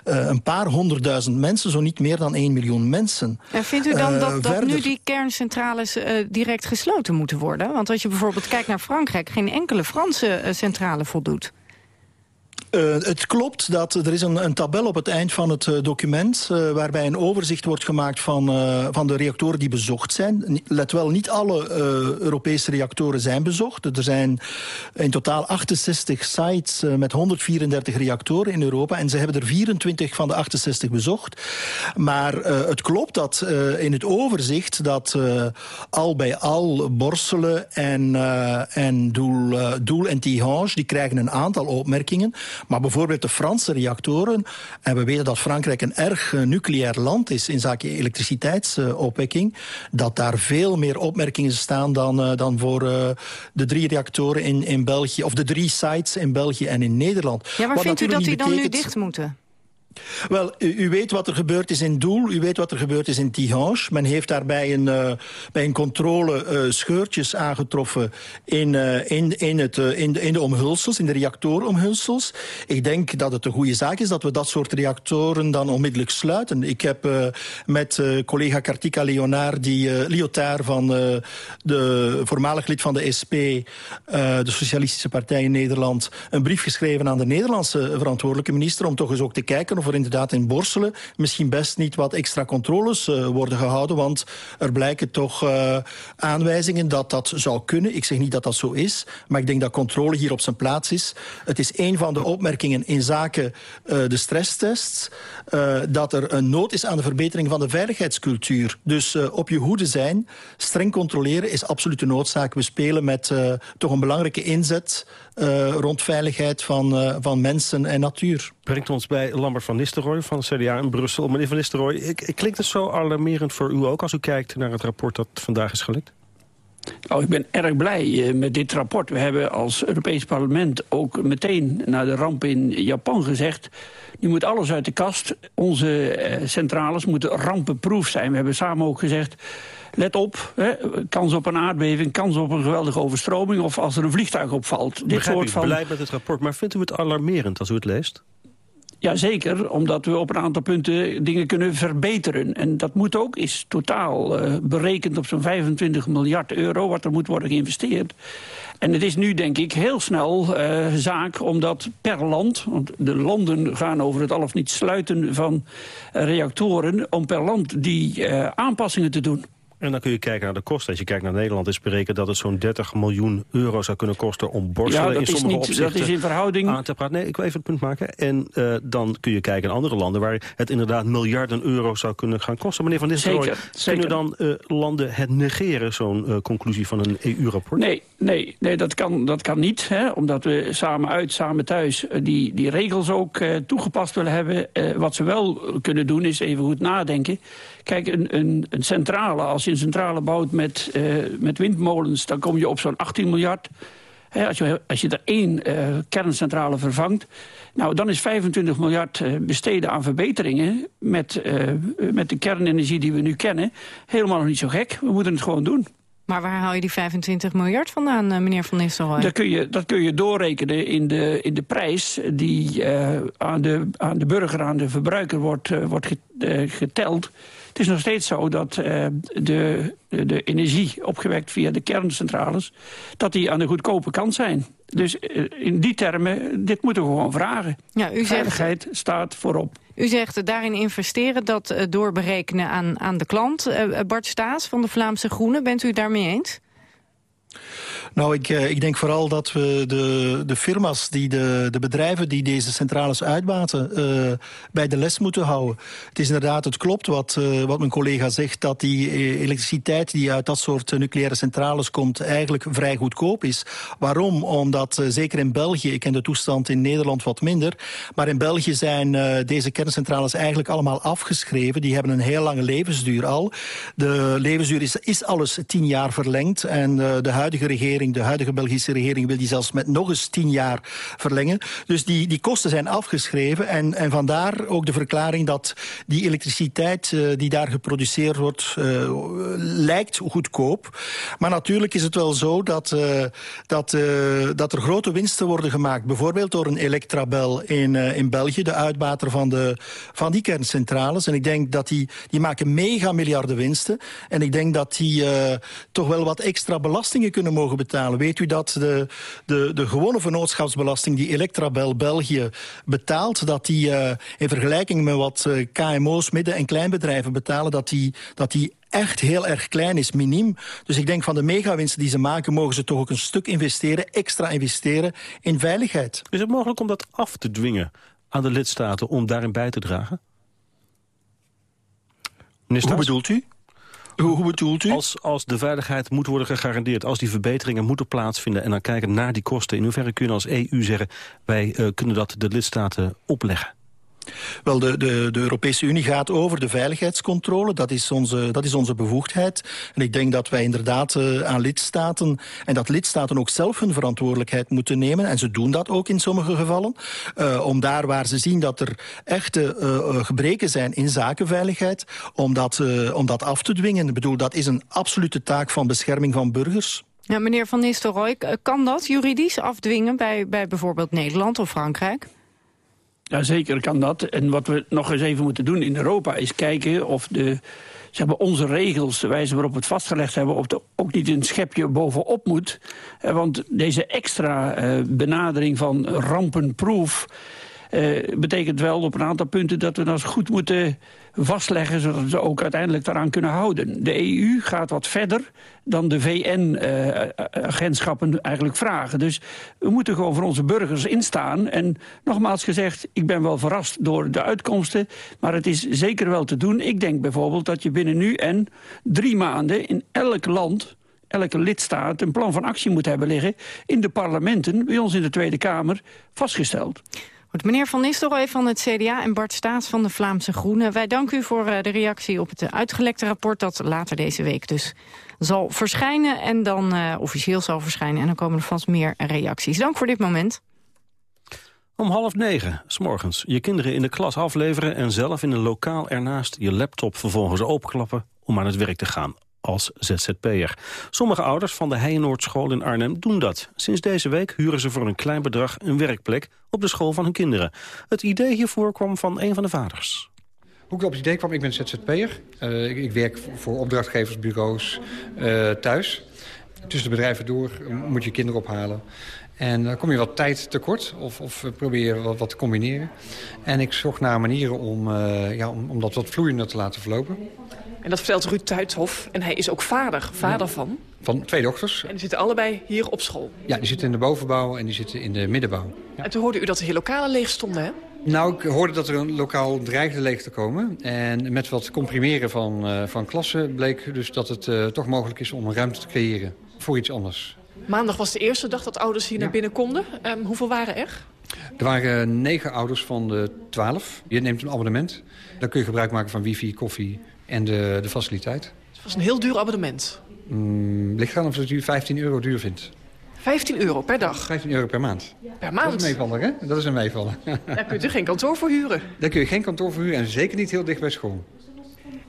[SPEAKER 29] een paar honderdduizend mensen, zo niet meer dan 1 miljoen mensen.
[SPEAKER 11] En vindt u dan dat, dat nu die kerncentrales direct gesloten moeten worden? Want als je bijvoorbeeld kijkt naar Frankrijk, geen enkele Franse centrale voldoet.
[SPEAKER 29] Uh, het klopt dat er is een, een tabel op het eind van het uh, document... Uh, waarbij een overzicht wordt gemaakt van, van de reactoren die bezocht zijn. Let wel, niet alle Europese reactoren zijn bezocht. Er zijn in totaal 68 sites met 134 reactoren in Europa... en ze hebben er 24 van de 68 bezocht. Maar het klopt dat in het overzicht dat al bij al Borselen en, en Doel, Doel en Tihange... die krijgen een aantal opmerkingen... Maar bijvoorbeeld de Franse reactoren, en we weten dat Frankrijk een erg uh, nucleair land is in zaken elektriciteitsopwekking, dat daar veel meer opmerkingen staan dan, uh, dan voor de drie reactoren in, in België, of de drie sites in België en in Nederland.
[SPEAKER 11] Ja, maar Wat vindt u dat die dan nu dicht moeten?
[SPEAKER 29] Wel, u, u, weet wat er gebeurd is in Doel, u weet wat er gebeurd is in Tihange. Men heeft daarbij een, uh, bij een controle uh, scheurtjes aangetroffen in, uh, in, in, het, in, de, in de omhulsels, in de reactoromhulsels. Ik denk dat het een goede zaak is dat we dat soort reactoren dan onmiddellijk sluiten. Ik heb met collega Kartika Leonard, die Lyotard van de voormalig lid van de SP, de Socialistische Partij in Nederland, een brief geschreven aan de Nederlandse verantwoordelijke minister om toch eens ook te kijken of er inderdaad in Borselen misschien best niet wat extra controles uh, worden gehouden. Want er blijken toch uh, aanwijzingen dat dat zou kunnen. Ik zeg niet dat dat zo is, maar ik denk dat controle hier op zijn plaats is. Het is een van de opmerkingen in zaken uh, de stresstests... dat er een nood is aan de verbetering van de veiligheidscultuur. Dus op je hoede zijn, streng controleren is absoluut een noodzaak. We spelen met toch een belangrijke inzet rond veiligheid van, van mensen en natuur.
[SPEAKER 10] Brengt ons bij Lambert van Nistelrooy van CDA in Brussel. Meneer van Nistelrooy, klinkt het zo alarmerend voor u ook... als u kijkt naar het rapport dat vandaag is gelekt?
[SPEAKER 30] Oh, ik ben erg blij uh, met dit rapport. We hebben als Europees parlement ook meteen na de ramp in Japan gezegd... nu moet alles uit de kast. Onze uh, centrales moeten rampenproof zijn. We hebben samen ook gezegd... Let op, hè, kans op een aardbeving, kans op een geweldige overstroming... of als er een vliegtuig opvalt.
[SPEAKER 10] Dit soort van... blij met het rapport, maar vindt u het alarmerend als u het leest?
[SPEAKER 30] Jazeker, omdat we op een aantal punten dingen kunnen verbeteren. En dat moet ook, is totaal uh, berekend op zo'n 25 miljard euro... wat er moet worden geïnvesteerd. En het is nu, denk ik, heel snel uh, zaak om dat per land... want de landen gaan over het al of niet sluiten van reactoren... om per land die uh, aanpassingen te doen.
[SPEAKER 10] En dan kun je kijken naar de kosten. Als je kijkt naar Nederland is berekend dat het zo'n 30 miljoen euro zou kunnen kosten om borstelen
[SPEAKER 30] ja,
[SPEAKER 10] in sommige
[SPEAKER 30] niet,
[SPEAKER 10] opzichten
[SPEAKER 30] dat is in verhouding...
[SPEAKER 10] aan te praten. Nee, ik wil even het punt maken. En uh, dan kun je kijken naar andere landen waar het inderdaad miljarden euro zou kunnen gaan kosten. Meneer Van Nistelrooy, kunnen dan uh, landen het negeren, zo'n uh, conclusie van een EU-rapport?
[SPEAKER 30] Nee, nee, nee dat, kan, dat kan niet. Hè, omdat we samen uit, samen thuis die, die regels ook toegepast willen hebben. wat ze wel kunnen doen is even goed nadenken. Kijk, een, een, een centrale, als je een centrale bouwt met, uh, met windmolens... dan kom je op zo'n 18 miljard. He, als, je, als je er één uh, kerncentrale vervangt... Nou, dan is 25 miljard uh, besteden aan verbeteringen... Met, met de kernenergie die we nu kennen... helemaal nog niet zo gek. We moeten het gewoon doen.
[SPEAKER 11] Maar waar haal je die 25 miljard vandaan, meneer Van Nistelrooy?
[SPEAKER 30] Dat kun je, dat kun je doorrekenen in de, in de prijs die uh, aan, de, aan de burger, aan de verbruiker wordt, uh, wordt geteld. Het is nog steeds zo dat uh, de, de energie opgewekt via de kerncentrales... dat die aan de goedkope kant zijn. Dus uh, in die termen, dit moeten we gewoon vragen. Ja, u Veiligheid zegt, staat voorop.
[SPEAKER 11] U zegt daarin investeren, dat doorberekenen aan, aan de klant. Bart Staes van de Vlaamse Groenen, bent u daarmee eens?
[SPEAKER 29] Nou, ik, ik denk vooral dat we de, de firma's, die de, de bedrijven die deze centrales uitbaten, uh, bij de les moeten houden. Het is inderdaad, het klopt wat, uh, wat mijn collega zegt, dat die elektriciteit die uit dat soort nucleaire centrales komt eigenlijk vrij goedkoop is. Waarom? Omdat, zeker in België, ik ken de toestand in Nederland wat minder, maar in België zijn deze kerncentrales eigenlijk allemaal afgeschreven. Die hebben een heel lange levensduur al. De levensduur is, is alles tien jaar verlengd en de huidige regering de huidige Belgische regering wil die zelfs met nog eens tien jaar verlengen. Dus die, die kosten zijn afgeschreven en, en vandaar ook de verklaring dat die elektriciteit uh, die daar geproduceerd wordt uh, lijkt goedkoop. Maar natuurlijk is het wel zo dat, uh, dat, dat er grote winsten worden gemaakt. Bijvoorbeeld door een Electrabel in, in België, de uitbater van, de, van die kerncentrales. En ik denk dat die, die maken mega miljarden winsten. En ik denk dat die toch wel wat extra belastingen kunnen mogen betalen betalen. Weet u dat de, de, de gewone vennootschapsbelasting die Electrabel België betaalt... dat die uh, in vergelijking met wat uh, KMO's, midden- en kleinbedrijven betalen... dat die, dat die echt heel erg klein is, miniem. Dus ik denk van de megawinsten die ze maken... mogen ze toch ook een stuk investeren, extra investeren in veiligheid.
[SPEAKER 10] Is het mogelijk om dat af te dwingen aan de lidstaten om daarin bij te dragen?
[SPEAKER 29] Hoe bedoelt u? Hoe, bedoelt u?
[SPEAKER 10] Als, als de veiligheid moet worden gegarandeerd, als die verbeteringen moeten plaatsvinden... en dan kijken naar die kosten, in hoeverre kun je als EU zeggen... wij uh, kunnen dat de lidstaten opleggen?
[SPEAKER 29] Wel, de, de, de Europese Unie gaat over de veiligheidscontrole. Dat is onze, dat is onze bevoegdheid. En ik denk dat wij inderdaad uh, aan lidstaten... en dat lidstaten ook zelf hun verantwoordelijkheid moeten nemen. En ze doen dat ook in sommige gevallen. Uh, om daar waar ze zien dat er echte uh, gebreken zijn in zakenveiligheid... om dat, om dat af te dwingen. Ik bedoel, dat is een absolute taak van bescherming van burgers.
[SPEAKER 11] Ja, meneer Van Nistelrooy, kan dat juridisch afdwingen bij, bij bijvoorbeeld Nederland of Frankrijk?
[SPEAKER 30] Ja, zeker kan dat. En wat we nog eens even moeten doen in Europa is kijken of de, zeg maar, onze regels, de wijze waarop we het vastgelegd hebben, of er ook niet een schepje bovenop moet. Want deze extra uh, benadering van rampenproof uh, betekent wel op een aantal punten dat we dat goed moeten vastleggen... zodat we ook uiteindelijk daaraan kunnen houden. De EU gaat wat verder dan de VN-agentschappen eigenlijk vragen. Dus we moeten gewoon voor onze burgers instaan. En nogmaals gezegd, ik ben wel verrast door de uitkomsten... maar het is zeker wel te doen. Ik denk bijvoorbeeld dat je binnen nu en drie maanden in elk land elke lidstaat een plan van actie moet hebben liggen... in de parlementen, bij ons in de Tweede Kamer, vastgesteld.
[SPEAKER 11] Goed, meneer Van Nistelrooy van het CDA en Bart Staats van de Vlaamse Groenen. Wij danken u voor uh, de reactie op het uh, uitgelekte rapport... dat later deze week dus zal verschijnen en dan uh, officieel zal verschijnen. En dan komen er vast meer reacties. Dank voor dit moment.
[SPEAKER 10] Om half negen, s morgens, je kinderen in de klas afleveren... en zelf in een lokaal ernaast je laptop vervolgens openklappen om aan het werk te gaan als ZZP'er. Sommige ouders van de Heijenoordschool in Arnhem doen dat. Sinds deze week huren ze voor een klein bedrag een werkplek op de school van hun kinderen. Het idee hiervoor kwam van een van de vaders.
[SPEAKER 31] Hoe ik op het idee kwam, ik ben ZZP'er. Uh, ik, ik, werk voor opdrachtgeversbureaus uh, thuis. Tussen de bedrijven door moet je kinderen ophalen. En dan kom je wat tijd tekort of, of probeer je wat, te combineren. En ik zocht naar manieren om, ja, om, om, dat wat vloeiender te laten verlopen.
[SPEAKER 32] En dat vertelt Ruud Tuithof. En hij is ook vader, vader van?
[SPEAKER 31] Van twee dochters.
[SPEAKER 32] En die zitten allebei hier op school?
[SPEAKER 31] Ja, die zitten in de bovenbouw en die zitten in de middenbouw.
[SPEAKER 32] Ja. En toen hoorde u dat de hele lokalen leeg stonden, hè?
[SPEAKER 31] Nou, ik hoorde dat er een lokaal dreigde leeg te komen. En met wat comprimeren van, uh, van klassen bleek dus dat het uh, toch mogelijk is om een ruimte te creëren voor iets anders.
[SPEAKER 32] Maandag was de eerste dag dat ouders hier ja. naar binnen konden. Um, hoeveel waren er?
[SPEAKER 31] Er waren negen ouders van de twaalf. Je neemt een abonnement. Dan kun je gebruik maken van wifi, koffie en de, de faciliteit.
[SPEAKER 32] Het was een heel duur abonnement.
[SPEAKER 31] Mm, ligt aan of het u 15 euro duur vindt.
[SPEAKER 32] 15 euro per dag?
[SPEAKER 31] 15 euro per maand.
[SPEAKER 32] Per maand?
[SPEAKER 31] Dat is een meevaller, hè? Dat is een meevaller. *laughs*
[SPEAKER 32] Daar kunt u geen kantoor voor huren.
[SPEAKER 31] Daar kun je geen kantoor voor huren en zeker niet heel dicht bij school.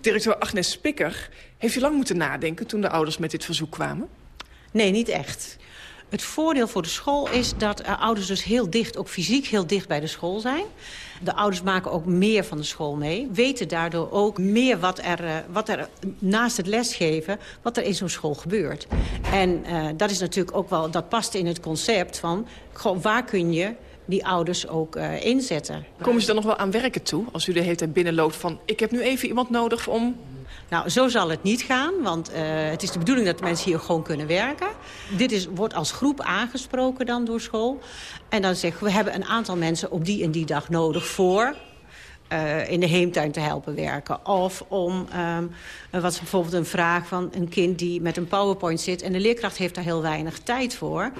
[SPEAKER 32] Directeur Agnes Spikker, heeft u lang moeten nadenken toen de ouders met dit verzoek kwamen?
[SPEAKER 33] Nee, niet echt. Het voordeel voor de school is dat uh, ouders dus heel dicht, ook fysiek heel dicht bij de school zijn. De ouders maken ook meer van de school mee. Weten daardoor ook meer wat er, uh, wat er naast het lesgeven, wat er in zo'n school gebeurt. En uh, dat is natuurlijk ook wel, dat past in het concept van, waar kun je die ouders ook uh, inzetten.
[SPEAKER 32] Komen ze dan nog wel aan werken toe? Als u de hele tijd binnenloopt van... ik heb nu even iemand nodig om...
[SPEAKER 33] Nou, zo zal het niet gaan, want uh, het is de bedoeling dat mensen hier gewoon kunnen werken. Dit is, wordt als groep aangesproken dan door school. En dan zeggen we, we hebben een aantal mensen op die en die dag nodig voor... Uh, in de heemtuin te helpen werken. Of om, um, wat bijvoorbeeld een vraag van een kind die met een powerpoint zit... en de leerkracht heeft daar heel weinig tijd voor...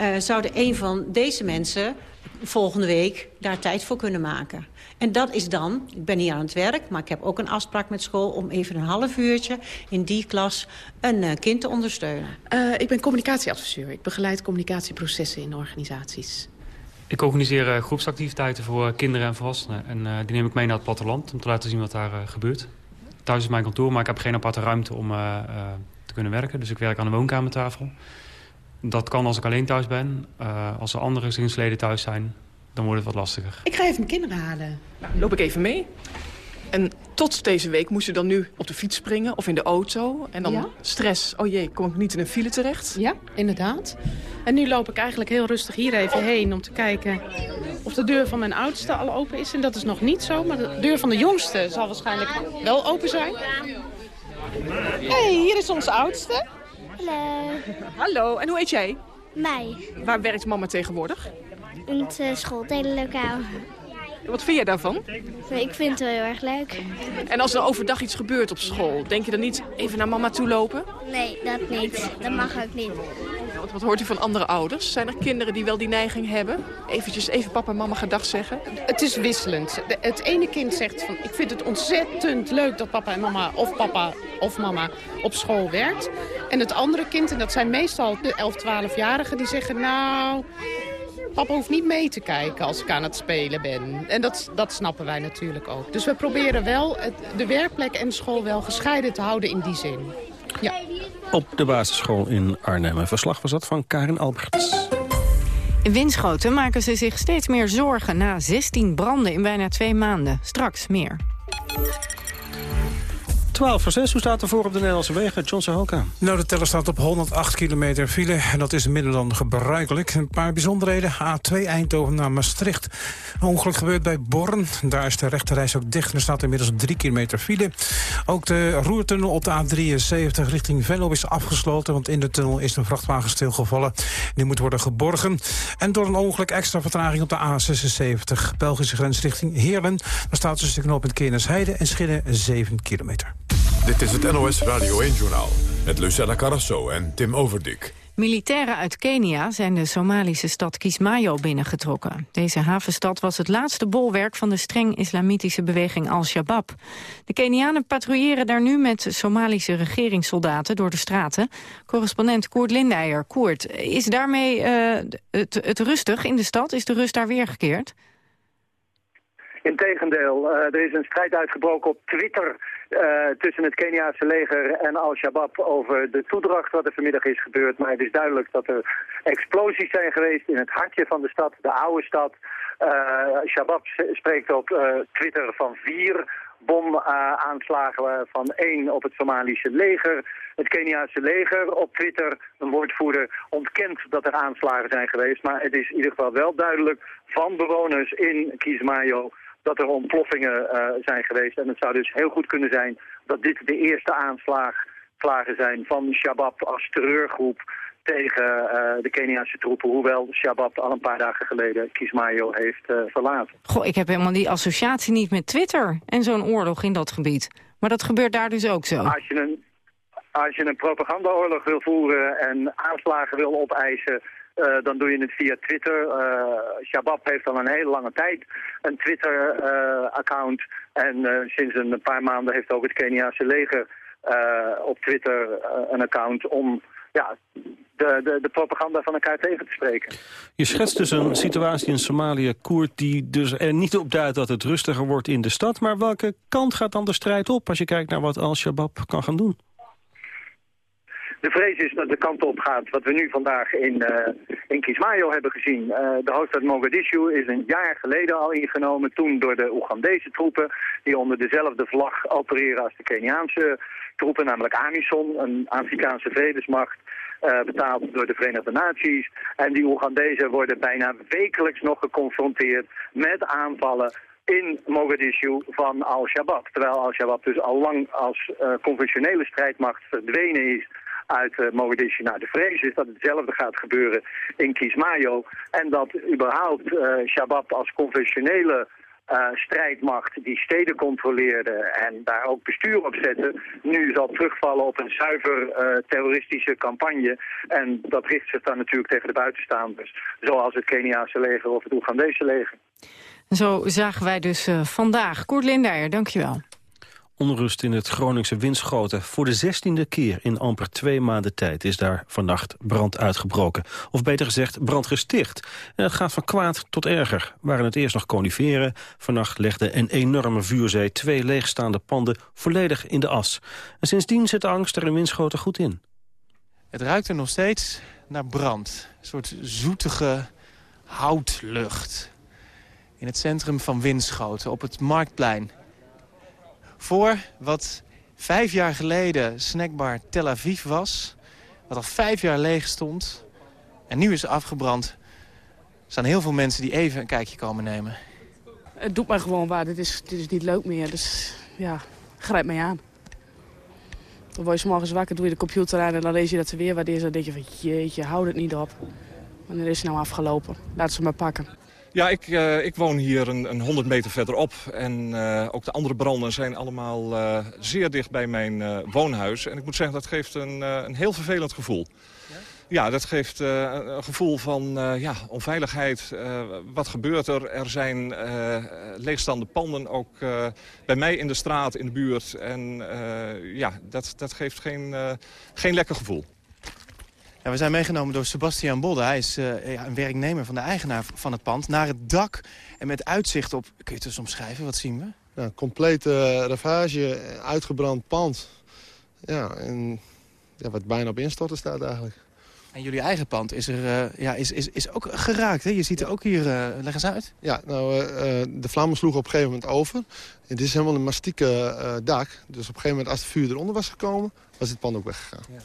[SPEAKER 33] Uh, zouden een van deze mensen volgende week daar tijd voor kunnen maken. En dat is dan, ik ben hier aan het werk, maar ik heb ook een afspraak met school... om even een half uurtje in die klas een uh, kind te ondersteunen.
[SPEAKER 32] Uh, ik ben communicatieadviseur. Ik begeleid communicatieprocessen in organisaties.
[SPEAKER 34] Ik organiseer uh, groepsactiviteiten voor kinderen en volwassenen. En uh, die neem ik mee naar het platteland om te laten zien wat daar uh, gebeurt. Thuis is mijn kantoor, maar ik heb geen aparte ruimte om te kunnen werken. Dus ik werk aan de woonkamertafel. Dat kan als ik alleen thuis ben. als er andere gezinsleden thuis zijn, dan wordt het wat lastiger.
[SPEAKER 32] Ik ga even mijn kinderen halen. Nou, loop ik even mee. En tot deze week moest je dan nu op de fiets springen of in de auto. En dan ja? stress. Oh jee, kom ik niet in een file terecht?
[SPEAKER 35] Ja, inderdaad. En nu loop ik eigenlijk heel rustig hier even heen om te kijken of de deur van mijn oudste al open is. En dat is nog niet zo, maar de deur van de jongste zal waarschijnlijk wel open zijn. hey, hier is onze oudste.
[SPEAKER 36] Hallo.
[SPEAKER 32] Hallo, en hoe heet jij?
[SPEAKER 36] Mij.
[SPEAKER 32] Waar werkt mama tegenwoordig?
[SPEAKER 36] In het uh, schooltelenlokaal.
[SPEAKER 32] Wat vind je daarvan?
[SPEAKER 36] Ik vind het wel heel erg leuk.
[SPEAKER 32] En als er overdag iets gebeurt op school, denk je dan niet even naar mama toe lopen?
[SPEAKER 36] Nee, dat niet. Dat mag ook niet.
[SPEAKER 32] Wat, hoort u van andere ouders? Zijn er kinderen die wel die neiging hebben? Eventjes even papa en mama gedag zeggen?
[SPEAKER 35] Het is wisselend. Het ene kind zegt van, ik vind het ontzettend leuk dat papa en mama, of papa of mama, op school werkt. En het andere kind, en dat zijn meestal de 11, 12-jarigen, die zeggen, nou... Papa hoeft niet mee te kijken als ik aan het spelen ben. En dat, dat snappen wij natuurlijk ook. Dus we proberen wel het, de werkplek en school wel gescheiden te houden in die zin. Ja.
[SPEAKER 10] Op de basisschool in Arnhem. Een verslag was dat van Karin Alberts.
[SPEAKER 11] In Winschoten maken ze zich steeds meer zorgen na 16 branden in bijna twee maanden. Straks meer.
[SPEAKER 10] 12 voor 6, hoe staat er voor op de Nederlandse wegen? John Sahoka.
[SPEAKER 3] Nou, de teller staat op 108 kilometer file. En dat is minder dan gebruikelijk. Een paar bijzonderheden. A2 Eindhoven naar Maastricht. Een ongeluk gebeurt bij Born. Daar is de rechterreis ook dicht. Er staat inmiddels 3 kilometer file. Ook de roertunnel op de A73 richting Venlo is afgesloten. Want in de tunnel is een vrachtwagen stilgevallen. Die moet worden geborgen. En door een ongeluk extra vertraging op de A76. Belgische grens richting Heerlen. Daar staat tussen de knoop met Keernesheide en Schillen 7 kilometer.
[SPEAKER 1] Dit is het NOS Radio 1-journaal met Lucella Carrasso en Tim Overdik.
[SPEAKER 11] Militairen uit Kenia zijn de Somalische stad Kismayo binnengetrokken. Deze havenstad was het laatste bolwerk van de streng islamitische beweging Al-Shabaab. De Kenianen patrouilleren daar nu met Somalische regeringssoldaten door de straten. Correspondent Koert Lindeijer. Koert, is daarmee uh, het, het rustig in de stad? Is de rust daar weergekeerd?
[SPEAKER 37] Integendeel, uh, er is een strijd uitgebroken op Twitter uh, tussen het Keniaanse leger en Al-Shabaab over de toedracht wat er vanmiddag is gebeurd. Maar het is duidelijk dat er explosies zijn geweest in het hartje van de stad, de oude stad. Uh, Shabab spreekt op Twitter van vier bomaanslagen van één op het Somalische leger. Het Keniaanse leger op Twitter, een woordvoerder, ontkent dat er aanslagen zijn geweest. Maar het is in ieder geval wel duidelijk van bewoners in Kismayo dat er ontploffingen uh, zijn geweest. En het zou dus heel goed kunnen zijn dat dit de eerste aanslagen zijn van Shabab als terreurgroep tegen uh, de Keniaanse troepen, hoewel Shabab al een paar dagen geleden Kismayo heeft uh, verlaten.
[SPEAKER 11] Goh, ik heb helemaal die associatie niet met Twitter en zo'n oorlog in dat gebied. Maar dat gebeurt daar dus ook zo?
[SPEAKER 37] Als je een, als je een propagandaoorlog wil voeren en aanslagen wil opeisen... Uh, dan doe je het via Twitter. Uh, Shabab heeft al een hele lange tijd een Twitter-account. En sinds een paar maanden heeft ook het Keniaanse leger op Twitter een account om ja, de, de, de, propaganda van elkaar tegen te spreken.
[SPEAKER 10] Je schetst dus een situatie in Somalië, Koert, die dus er niet op duidt dat het rustiger wordt in de stad. Maar welke kant gaat dan de strijd op als je kijkt naar wat Al-Shabaab kan gaan doen?
[SPEAKER 37] De vrees is dat de kant op gaat wat we nu vandaag in, uh, in Kismayo hebben gezien. Uh, de hoofdstad Mogadishu is een jaar geleden al ingenomen, toen door de Oegandese troepen, die onder dezelfde vlag opereren als de Keniaanse troepen, namelijk AMISOM, een Afrikaanse vredesmacht. Uh, betaald door de Verenigde Naties. En die Oegandezen worden bijna wekelijks nog geconfronteerd met aanvallen in Mogadishu van Al-Shabaab. Terwijl Al-Shabaab dus al lang als conventionele strijdmacht verdwenen is uit uh, Mogadishu. Nou, de vrees is dat hetzelfde gaat gebeuren in Kismayo. En dat überhaupt uh, Shabab als conventionele uh, strijdmacht die steden controleerde en daar ook bestuur op zette, nu zal terugvallen op een zuiver terroristische campagne. En dat richt zich dan natuurlijk tegen de buitenstaanders, zoals het Keniaanse leger of het Oegandese leger.
[SPEAKER 11] Zo zagen wij dus vandaag. Koert Lindeyer, dankjewel.
[SPEAKER 10] Onrust in het Groningse Winschoten. Voor de zestiende keer in amper twee maanden tijd is daar vannacht brand uitgebroken. Of beter gezegd, brand gesticht. En het gaat van kwaad tot erger. Waren het eerst nog coniferen. Vannacht legde een enorme vuurzee twee leegstaande panden volledig in de as. En sindsdien zit de angst er in Winschoten goed in.
[SPEAKER 34] Het ruikt er nog steeds naar brand. Een soort zoetige houtlucht. In het centrum van Winschoten, op het Marktplein voor wat vijf jaar geleden snackbar Tel Aviv was. Wat al vijf jaar leeg stond. En nu is afgebrand. Er staan heel veel mensen die even een kijkje komen nemen.
[SPEAKER 38] Het doet mij gewoon waar. Dit is, dit is niet leuk meer. Dus ja, grijp mij aan. Dan word je morgens wakker, doe je de computer aan en dan lees je dat ze weer wat is. Dan denk je van jeetje, houd het niet op. Wanneer is nou afgelopen? Laat ze maar pakken.
[SPEAKER 39] Ja, ik, uh, ik woon hier een, een 100 meter verderop. En uh, ook de andere branden zijn allemaal uh, zeer dicht bij mijn woonhuis. En ik moet zeggen, dat geeft een, een heel vervelend gevoel. Ja, ja dat geeft een gevoel van ja, onveiligheid. wat gebeurt er? Er zijn leegstaande panden ook bij mij in de straat, in de buurt. En ja, dat, dat geeft geen, geen lekker gevoel.
[SPEAKER 34] Ja, we zijn meegenomen door Sebastian Bodde. Hij is uh, ja, een werknemer van de eigenaar van het pand. Naar het dak en met uitzicht op... Kun je het dus omschrijven? Wat zien we?
[SPEAKER 40] Ja, complete uh, ravage, uitgebrand pand. Ja, en ja, wat bijna op instorten staat eigenlijk.
[SPEAKER 34] En jullie eigen pand is, er, uh, ja, is, is, is ook geraakt, hè? Je ziet er ook hier... leg eens uit.
[SPEAKER 40] Ja, nou, de vlammen sloegen op een gegeven moment over. Het is helemaal een mastieke dak. Dus op een gegeven moment, als de vuur eronder was gekomen... was het pand ook weggegaan. Ja.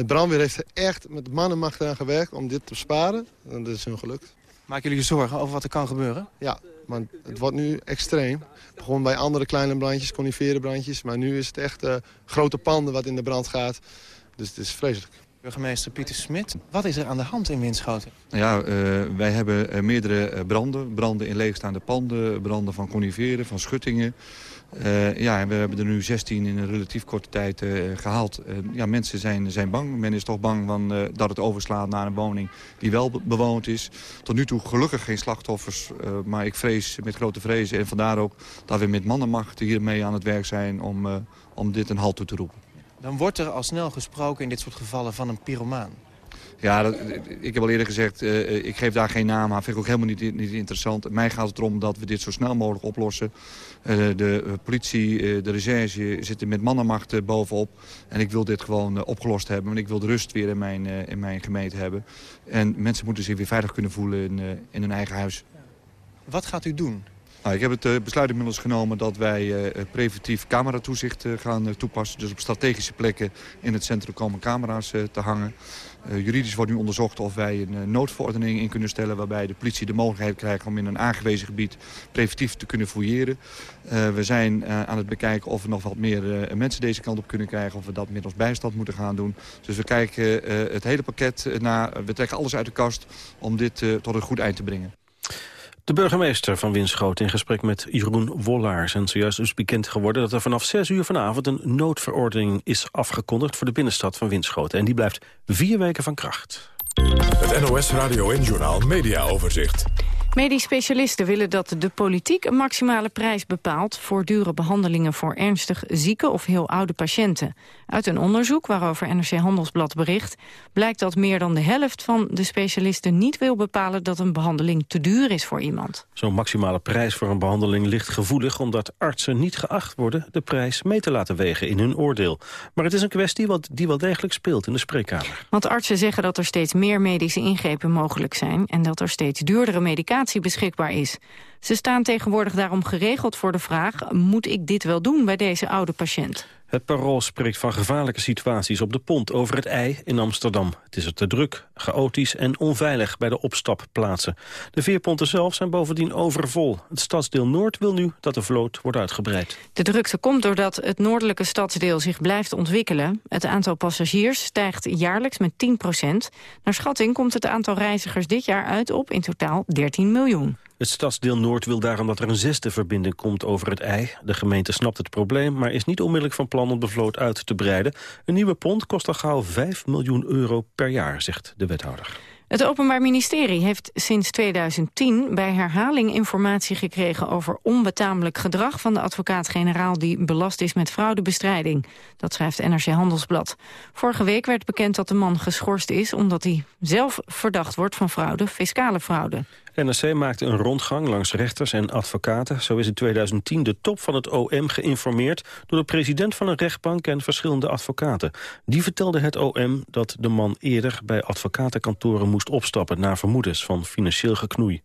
[SPEAKER 40] Het brandweer heeft er echt met man en macht aan gewerkt om dit te besparen. En dat is hun gelukt.
[SPEAKER 34] Maken jullie je zorgen over wat er kan gebeuren?
[SPEAKER 40] Ja, want het wordt nu extreem. Begon bij andere kleine brandjes, coniferenbrandjes. Maar nu is het echt uh, grote panden wat in de brand gaat. Dus het is vreselijk.
[SPEAKER 34] Burgemeester Pieter Smit, wat is er aan de hand in Winschoten?
[SPEAKER 31] Ja, uh, wij hebben uh, meerdere branden. Branden in leegstaande panden, branden van coniferen, van schuttingen. Uh, ja, we hebben er nu 16 in een relatief korte tijd uh, gehaald. Uh, ja, mensen zijn, zijn bang. Men is toch bang van, dat het overslaat naar een woning die wel be bewoond is. Tot nu toe gelukkig geen slachtoffers, maar ik vrees met grote vrezen. En vandaar ook dat we met mannenmacht hiermee aan het werk zijn om, om dit een halt toe te roepen.
[SPEAKER 34] Dan wordt er al snel gesproken in dit soort gevallen van een pyromaan.
[SPEAKER 31] Ja, dat, ik heb al eerder gezegd, uh, ik geef daar geen naam aan. Vind ik ook helemaal niet, niet interessant. Mij gaat het erom dat we dit zo snel mogelijk oplossen. Uh, de politie, uh, de recherche zitten met mannenmacht bovenop. En ik wil dit gewoon opgelost hebben. Want ik wil de rust weer in mijn, in mijn gemeente hebben. En mensen moeten zich weer veilig kunnen voelen in, in hun eigen huis.
[SPEAKER 34] Wat gaat u doen?
[SPEAKER 31] Nou, ik heb het uh, besluit inmiddels genomen dat wij uh, preventief cameratoezicht gaan toepassen. Dus op strategische plekken in het centrum komen camera's te hangen. juridisch wordt nu onderzocht of wij een noodverordening in kunnen stellen... waarbij de politie de mogelijkheid krijgt om in een aangewezen gebied preventief te kunnen fouilleren. we zijn aan het bekijken of we nog wat meer mensen deze kant op kunnen krijgen... of we dat middels bijstand moeten gaan doen. Dus we kijken het hele pakket na. We trekken alles uit de kast om dit tot een goed eind te brengen.
[SPEAKER 10] De burgemeester van Winschoten in gesprek met Jeroen Wollaars. En zojuist is bekend geworden dat er vanaf 6 uur vanavond... een noodverordening is afgekondigd voor de binnenstad van Winschoten. En die blijft vier weken van kracht.
[SPEAKER 1] Het NOS Radio en Journaal Media Overzicht.
[SPEAKER 11] Medisch specialisten willen dat de politiek een maximale prijs bepaalt... voor dure behandelingen voor ernstig zieke of heel oude patiënten. Uit een onderzoek waarover NRC Handelsblad bericht... blijkt dat meer dan de helft van de specialisten niet wil bepalen... dat een behandeling te duur is voor iemand.
[SPEAKER 10] Zo'n maximale prijs voor een behandeling ligt gevoelig... omdat artsen niet geacht worden de prijs mee te laten wegen in hun oordeel. Maar het is een kwestie wat, die wel degelijk speelt in de spreekkamer.
[SPEAKER 11] Want artsen zeggen dat er steeds meer medische ingrepen mogelijk zijn... en dat er steeds duurdere medicatie beschikbaar is. Ze staan tegenwoordig daarom geregeld voor de vraag... moet ik dit wel doen bij deze oude patiënt?
[SPEAKER 10] Het parool spreekt van gevaarlijke situaties op de pont over het ei in Amsterdam. Het is er te druk, chaotisch en onveilig bij de opstapplaatsen. De veerponten zelf zijn bovendien overvol. Het stadsdeel Noord wil nu dat de vloot wordt uitgebreid.
[SPEAKER 11] De drukte komt doordat het noordelijke stadsdeel zich blijft ontwikkelen. Het aantal passagiers stijgt jaarlijks met 10 procent. Naar schatting komt het aantal reizigers dit jaar uit op in totaal 13 miljoen.
[SPEAKER 10] Het stadsdeel Noord wil daarom dat er een zesde verbinding komt over het ei. De gemeente snapt het probleem, maar is niet onmiddellijk van plan om de vloot uit te breiden. Een nieuwe pont kost al gauw 5 miljoen euro per jaar, zegt de wethouder.
[SPEAKER 11] Het Openbaar Ministerie heeft sinds 2010 bij herhaling informatie gekregen over onbetamelijk gedrag van de advocaat-generaal die belast is met fraudebestrijding. Dat schrijft NRC Handelsblad. Vorige week werd bekend dat de man geschorst is omdat hij zelf verdacht wordt van fraude, fiscale fraude.
[SPEAKER 10] NRC maakte een rondgang langs rechters en advocaten. Zo is in 2010 de top van het OM geïnformeerd... door de president van een rechtbank en verschillende advocaten. Die vertelde het OM dat de man eerder bij advocatenkantoren moest opstappen... na vermoedens van financieel geknoei.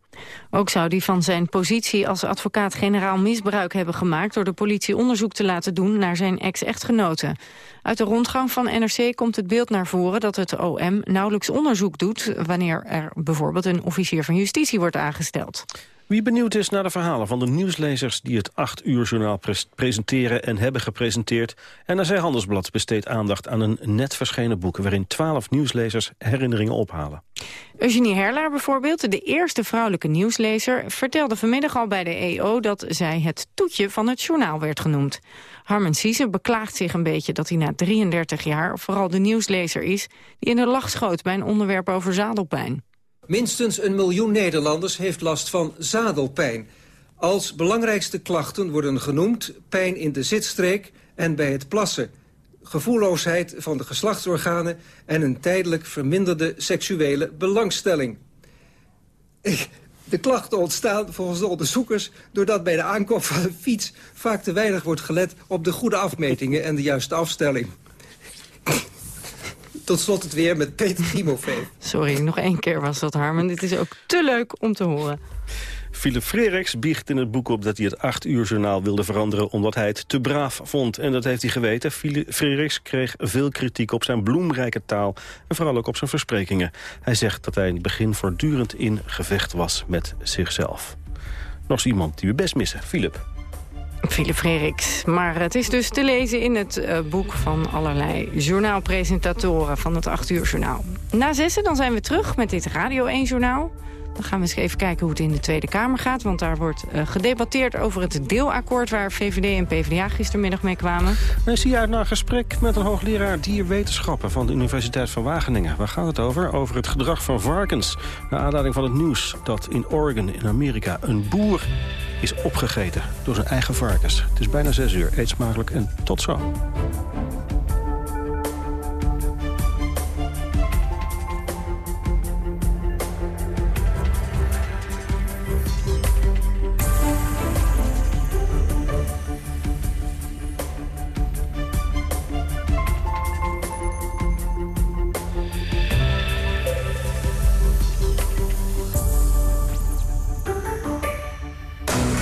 [SPEAKER 11] Ook zou hij van zijn positie als advocaat-generaal misbruik hebben gemaakt... door de politie onderzoek te laten doen naar zijn ex-echtgenoten. Uit de rondgang van NRC komt het beeld naar voren dat het OM nauwelijks onderzoek doet... wanneer er bijvoorbeeld een officier van justitie wordt aangesteld.
[SPEAKER 10] Wie benieuwd is naar de verhalen van de nieuwslezers... die het 8 uur journaal presenteren en hebben gepresenteerd... en naar zijn handelsblad besteedt aandacht aan een net verschenen boek... waarin 12 nieuwslezers herinneringen ophalen.
[SPEAKER 11] Eugenie Herlaar bijvoorbeeld, de eerste vrouwelijke nieuwslezer... vertelde vanmiddag al bij de EO dat zij het toetje van het journaal werd genoemd. Harmen Siese beklaagt zich een beetje dat hij na 33 jaar... vooral de nieuwslezer is die in de lach schoot bij een onderwerp over zadelpijn.
[SPEAKER 41] Minstens een miljoen Nederlanders heeft last van zadelpijn. Als belangrijkste klachten worden genoemd pijn in de zitstreek en bij het plassen gevoelloosheid van de geslachtsorganen... en een tijdelijk verminderde seksuele belangstelling. De klachten ontstaan volgens de onderzoekers... doordat bij de aankoop van een fiets vaak te weinig wordt gelet... op de goede afmetingen en de juiste afstelling. Tot slot het weer met Peter Timofee.
[SPEAKER 11] Sorry, nog één keer was dat, Harmen. Dit is ook te leuk om te horen.
[SPEAKER 10] Philip Freriks biecht in het boek op dat hij het 8 uur journaal wilde veranderen... omdat hij het te braaf vond. En dat heeft hij geweten. Philip Freriks kreeg veel kritiek op zijn bloemrijke taal... en vooral ook op zijn versprekingen. Hij zegt dat hij in het begin voortdurend in gevecht was met zichzelf. Nog eens iemand die we best missen. Philip.
[SPEAKER 11] Philip Freriks. Maar het is dus te lezen in het uh, boek van allerlei journaalpresentatoren van het 8 uur journaal. Na zessen dan zijn we terug met dit Radio 1 journaal. Dan gaan we eens even kijken hoe het in de Tweede Kamer gaat. Want daar wordt uh, gedebatteerd over het deelakkoord... waar VVD en PvdA gistermiddag mee kwamen.
[SPEAKER 10] Dan zie je uit naar een gesprek met een hoogleraar dierwetenschappen... van de Universiteit van Wageningen. Waar gaat het over? Over het gedrag van varkens. Naar aanleiding van het nieuws dat in Oregon in Amerika... een boer is opgegeten door zijn eigen varkens. Het is bijna zes uur. Eet smakelijk en tot zo.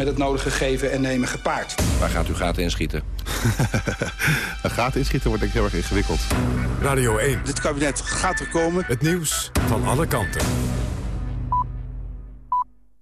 [SPEAKER 42] met het nodige geven en nemen gepaard.
[SPEAKER 14] Waar gaat u gaten inschieten? *laughs*
[SPEAKER 43] een gaten inschieten wordt denk ik heel erg ingewikkeld.
[SPEAKER 1] Radio 1.
[SPEAKER 44] Dit kabinet gaat er komen.
[SPEAKER 1] Het nieuws van alle kanten.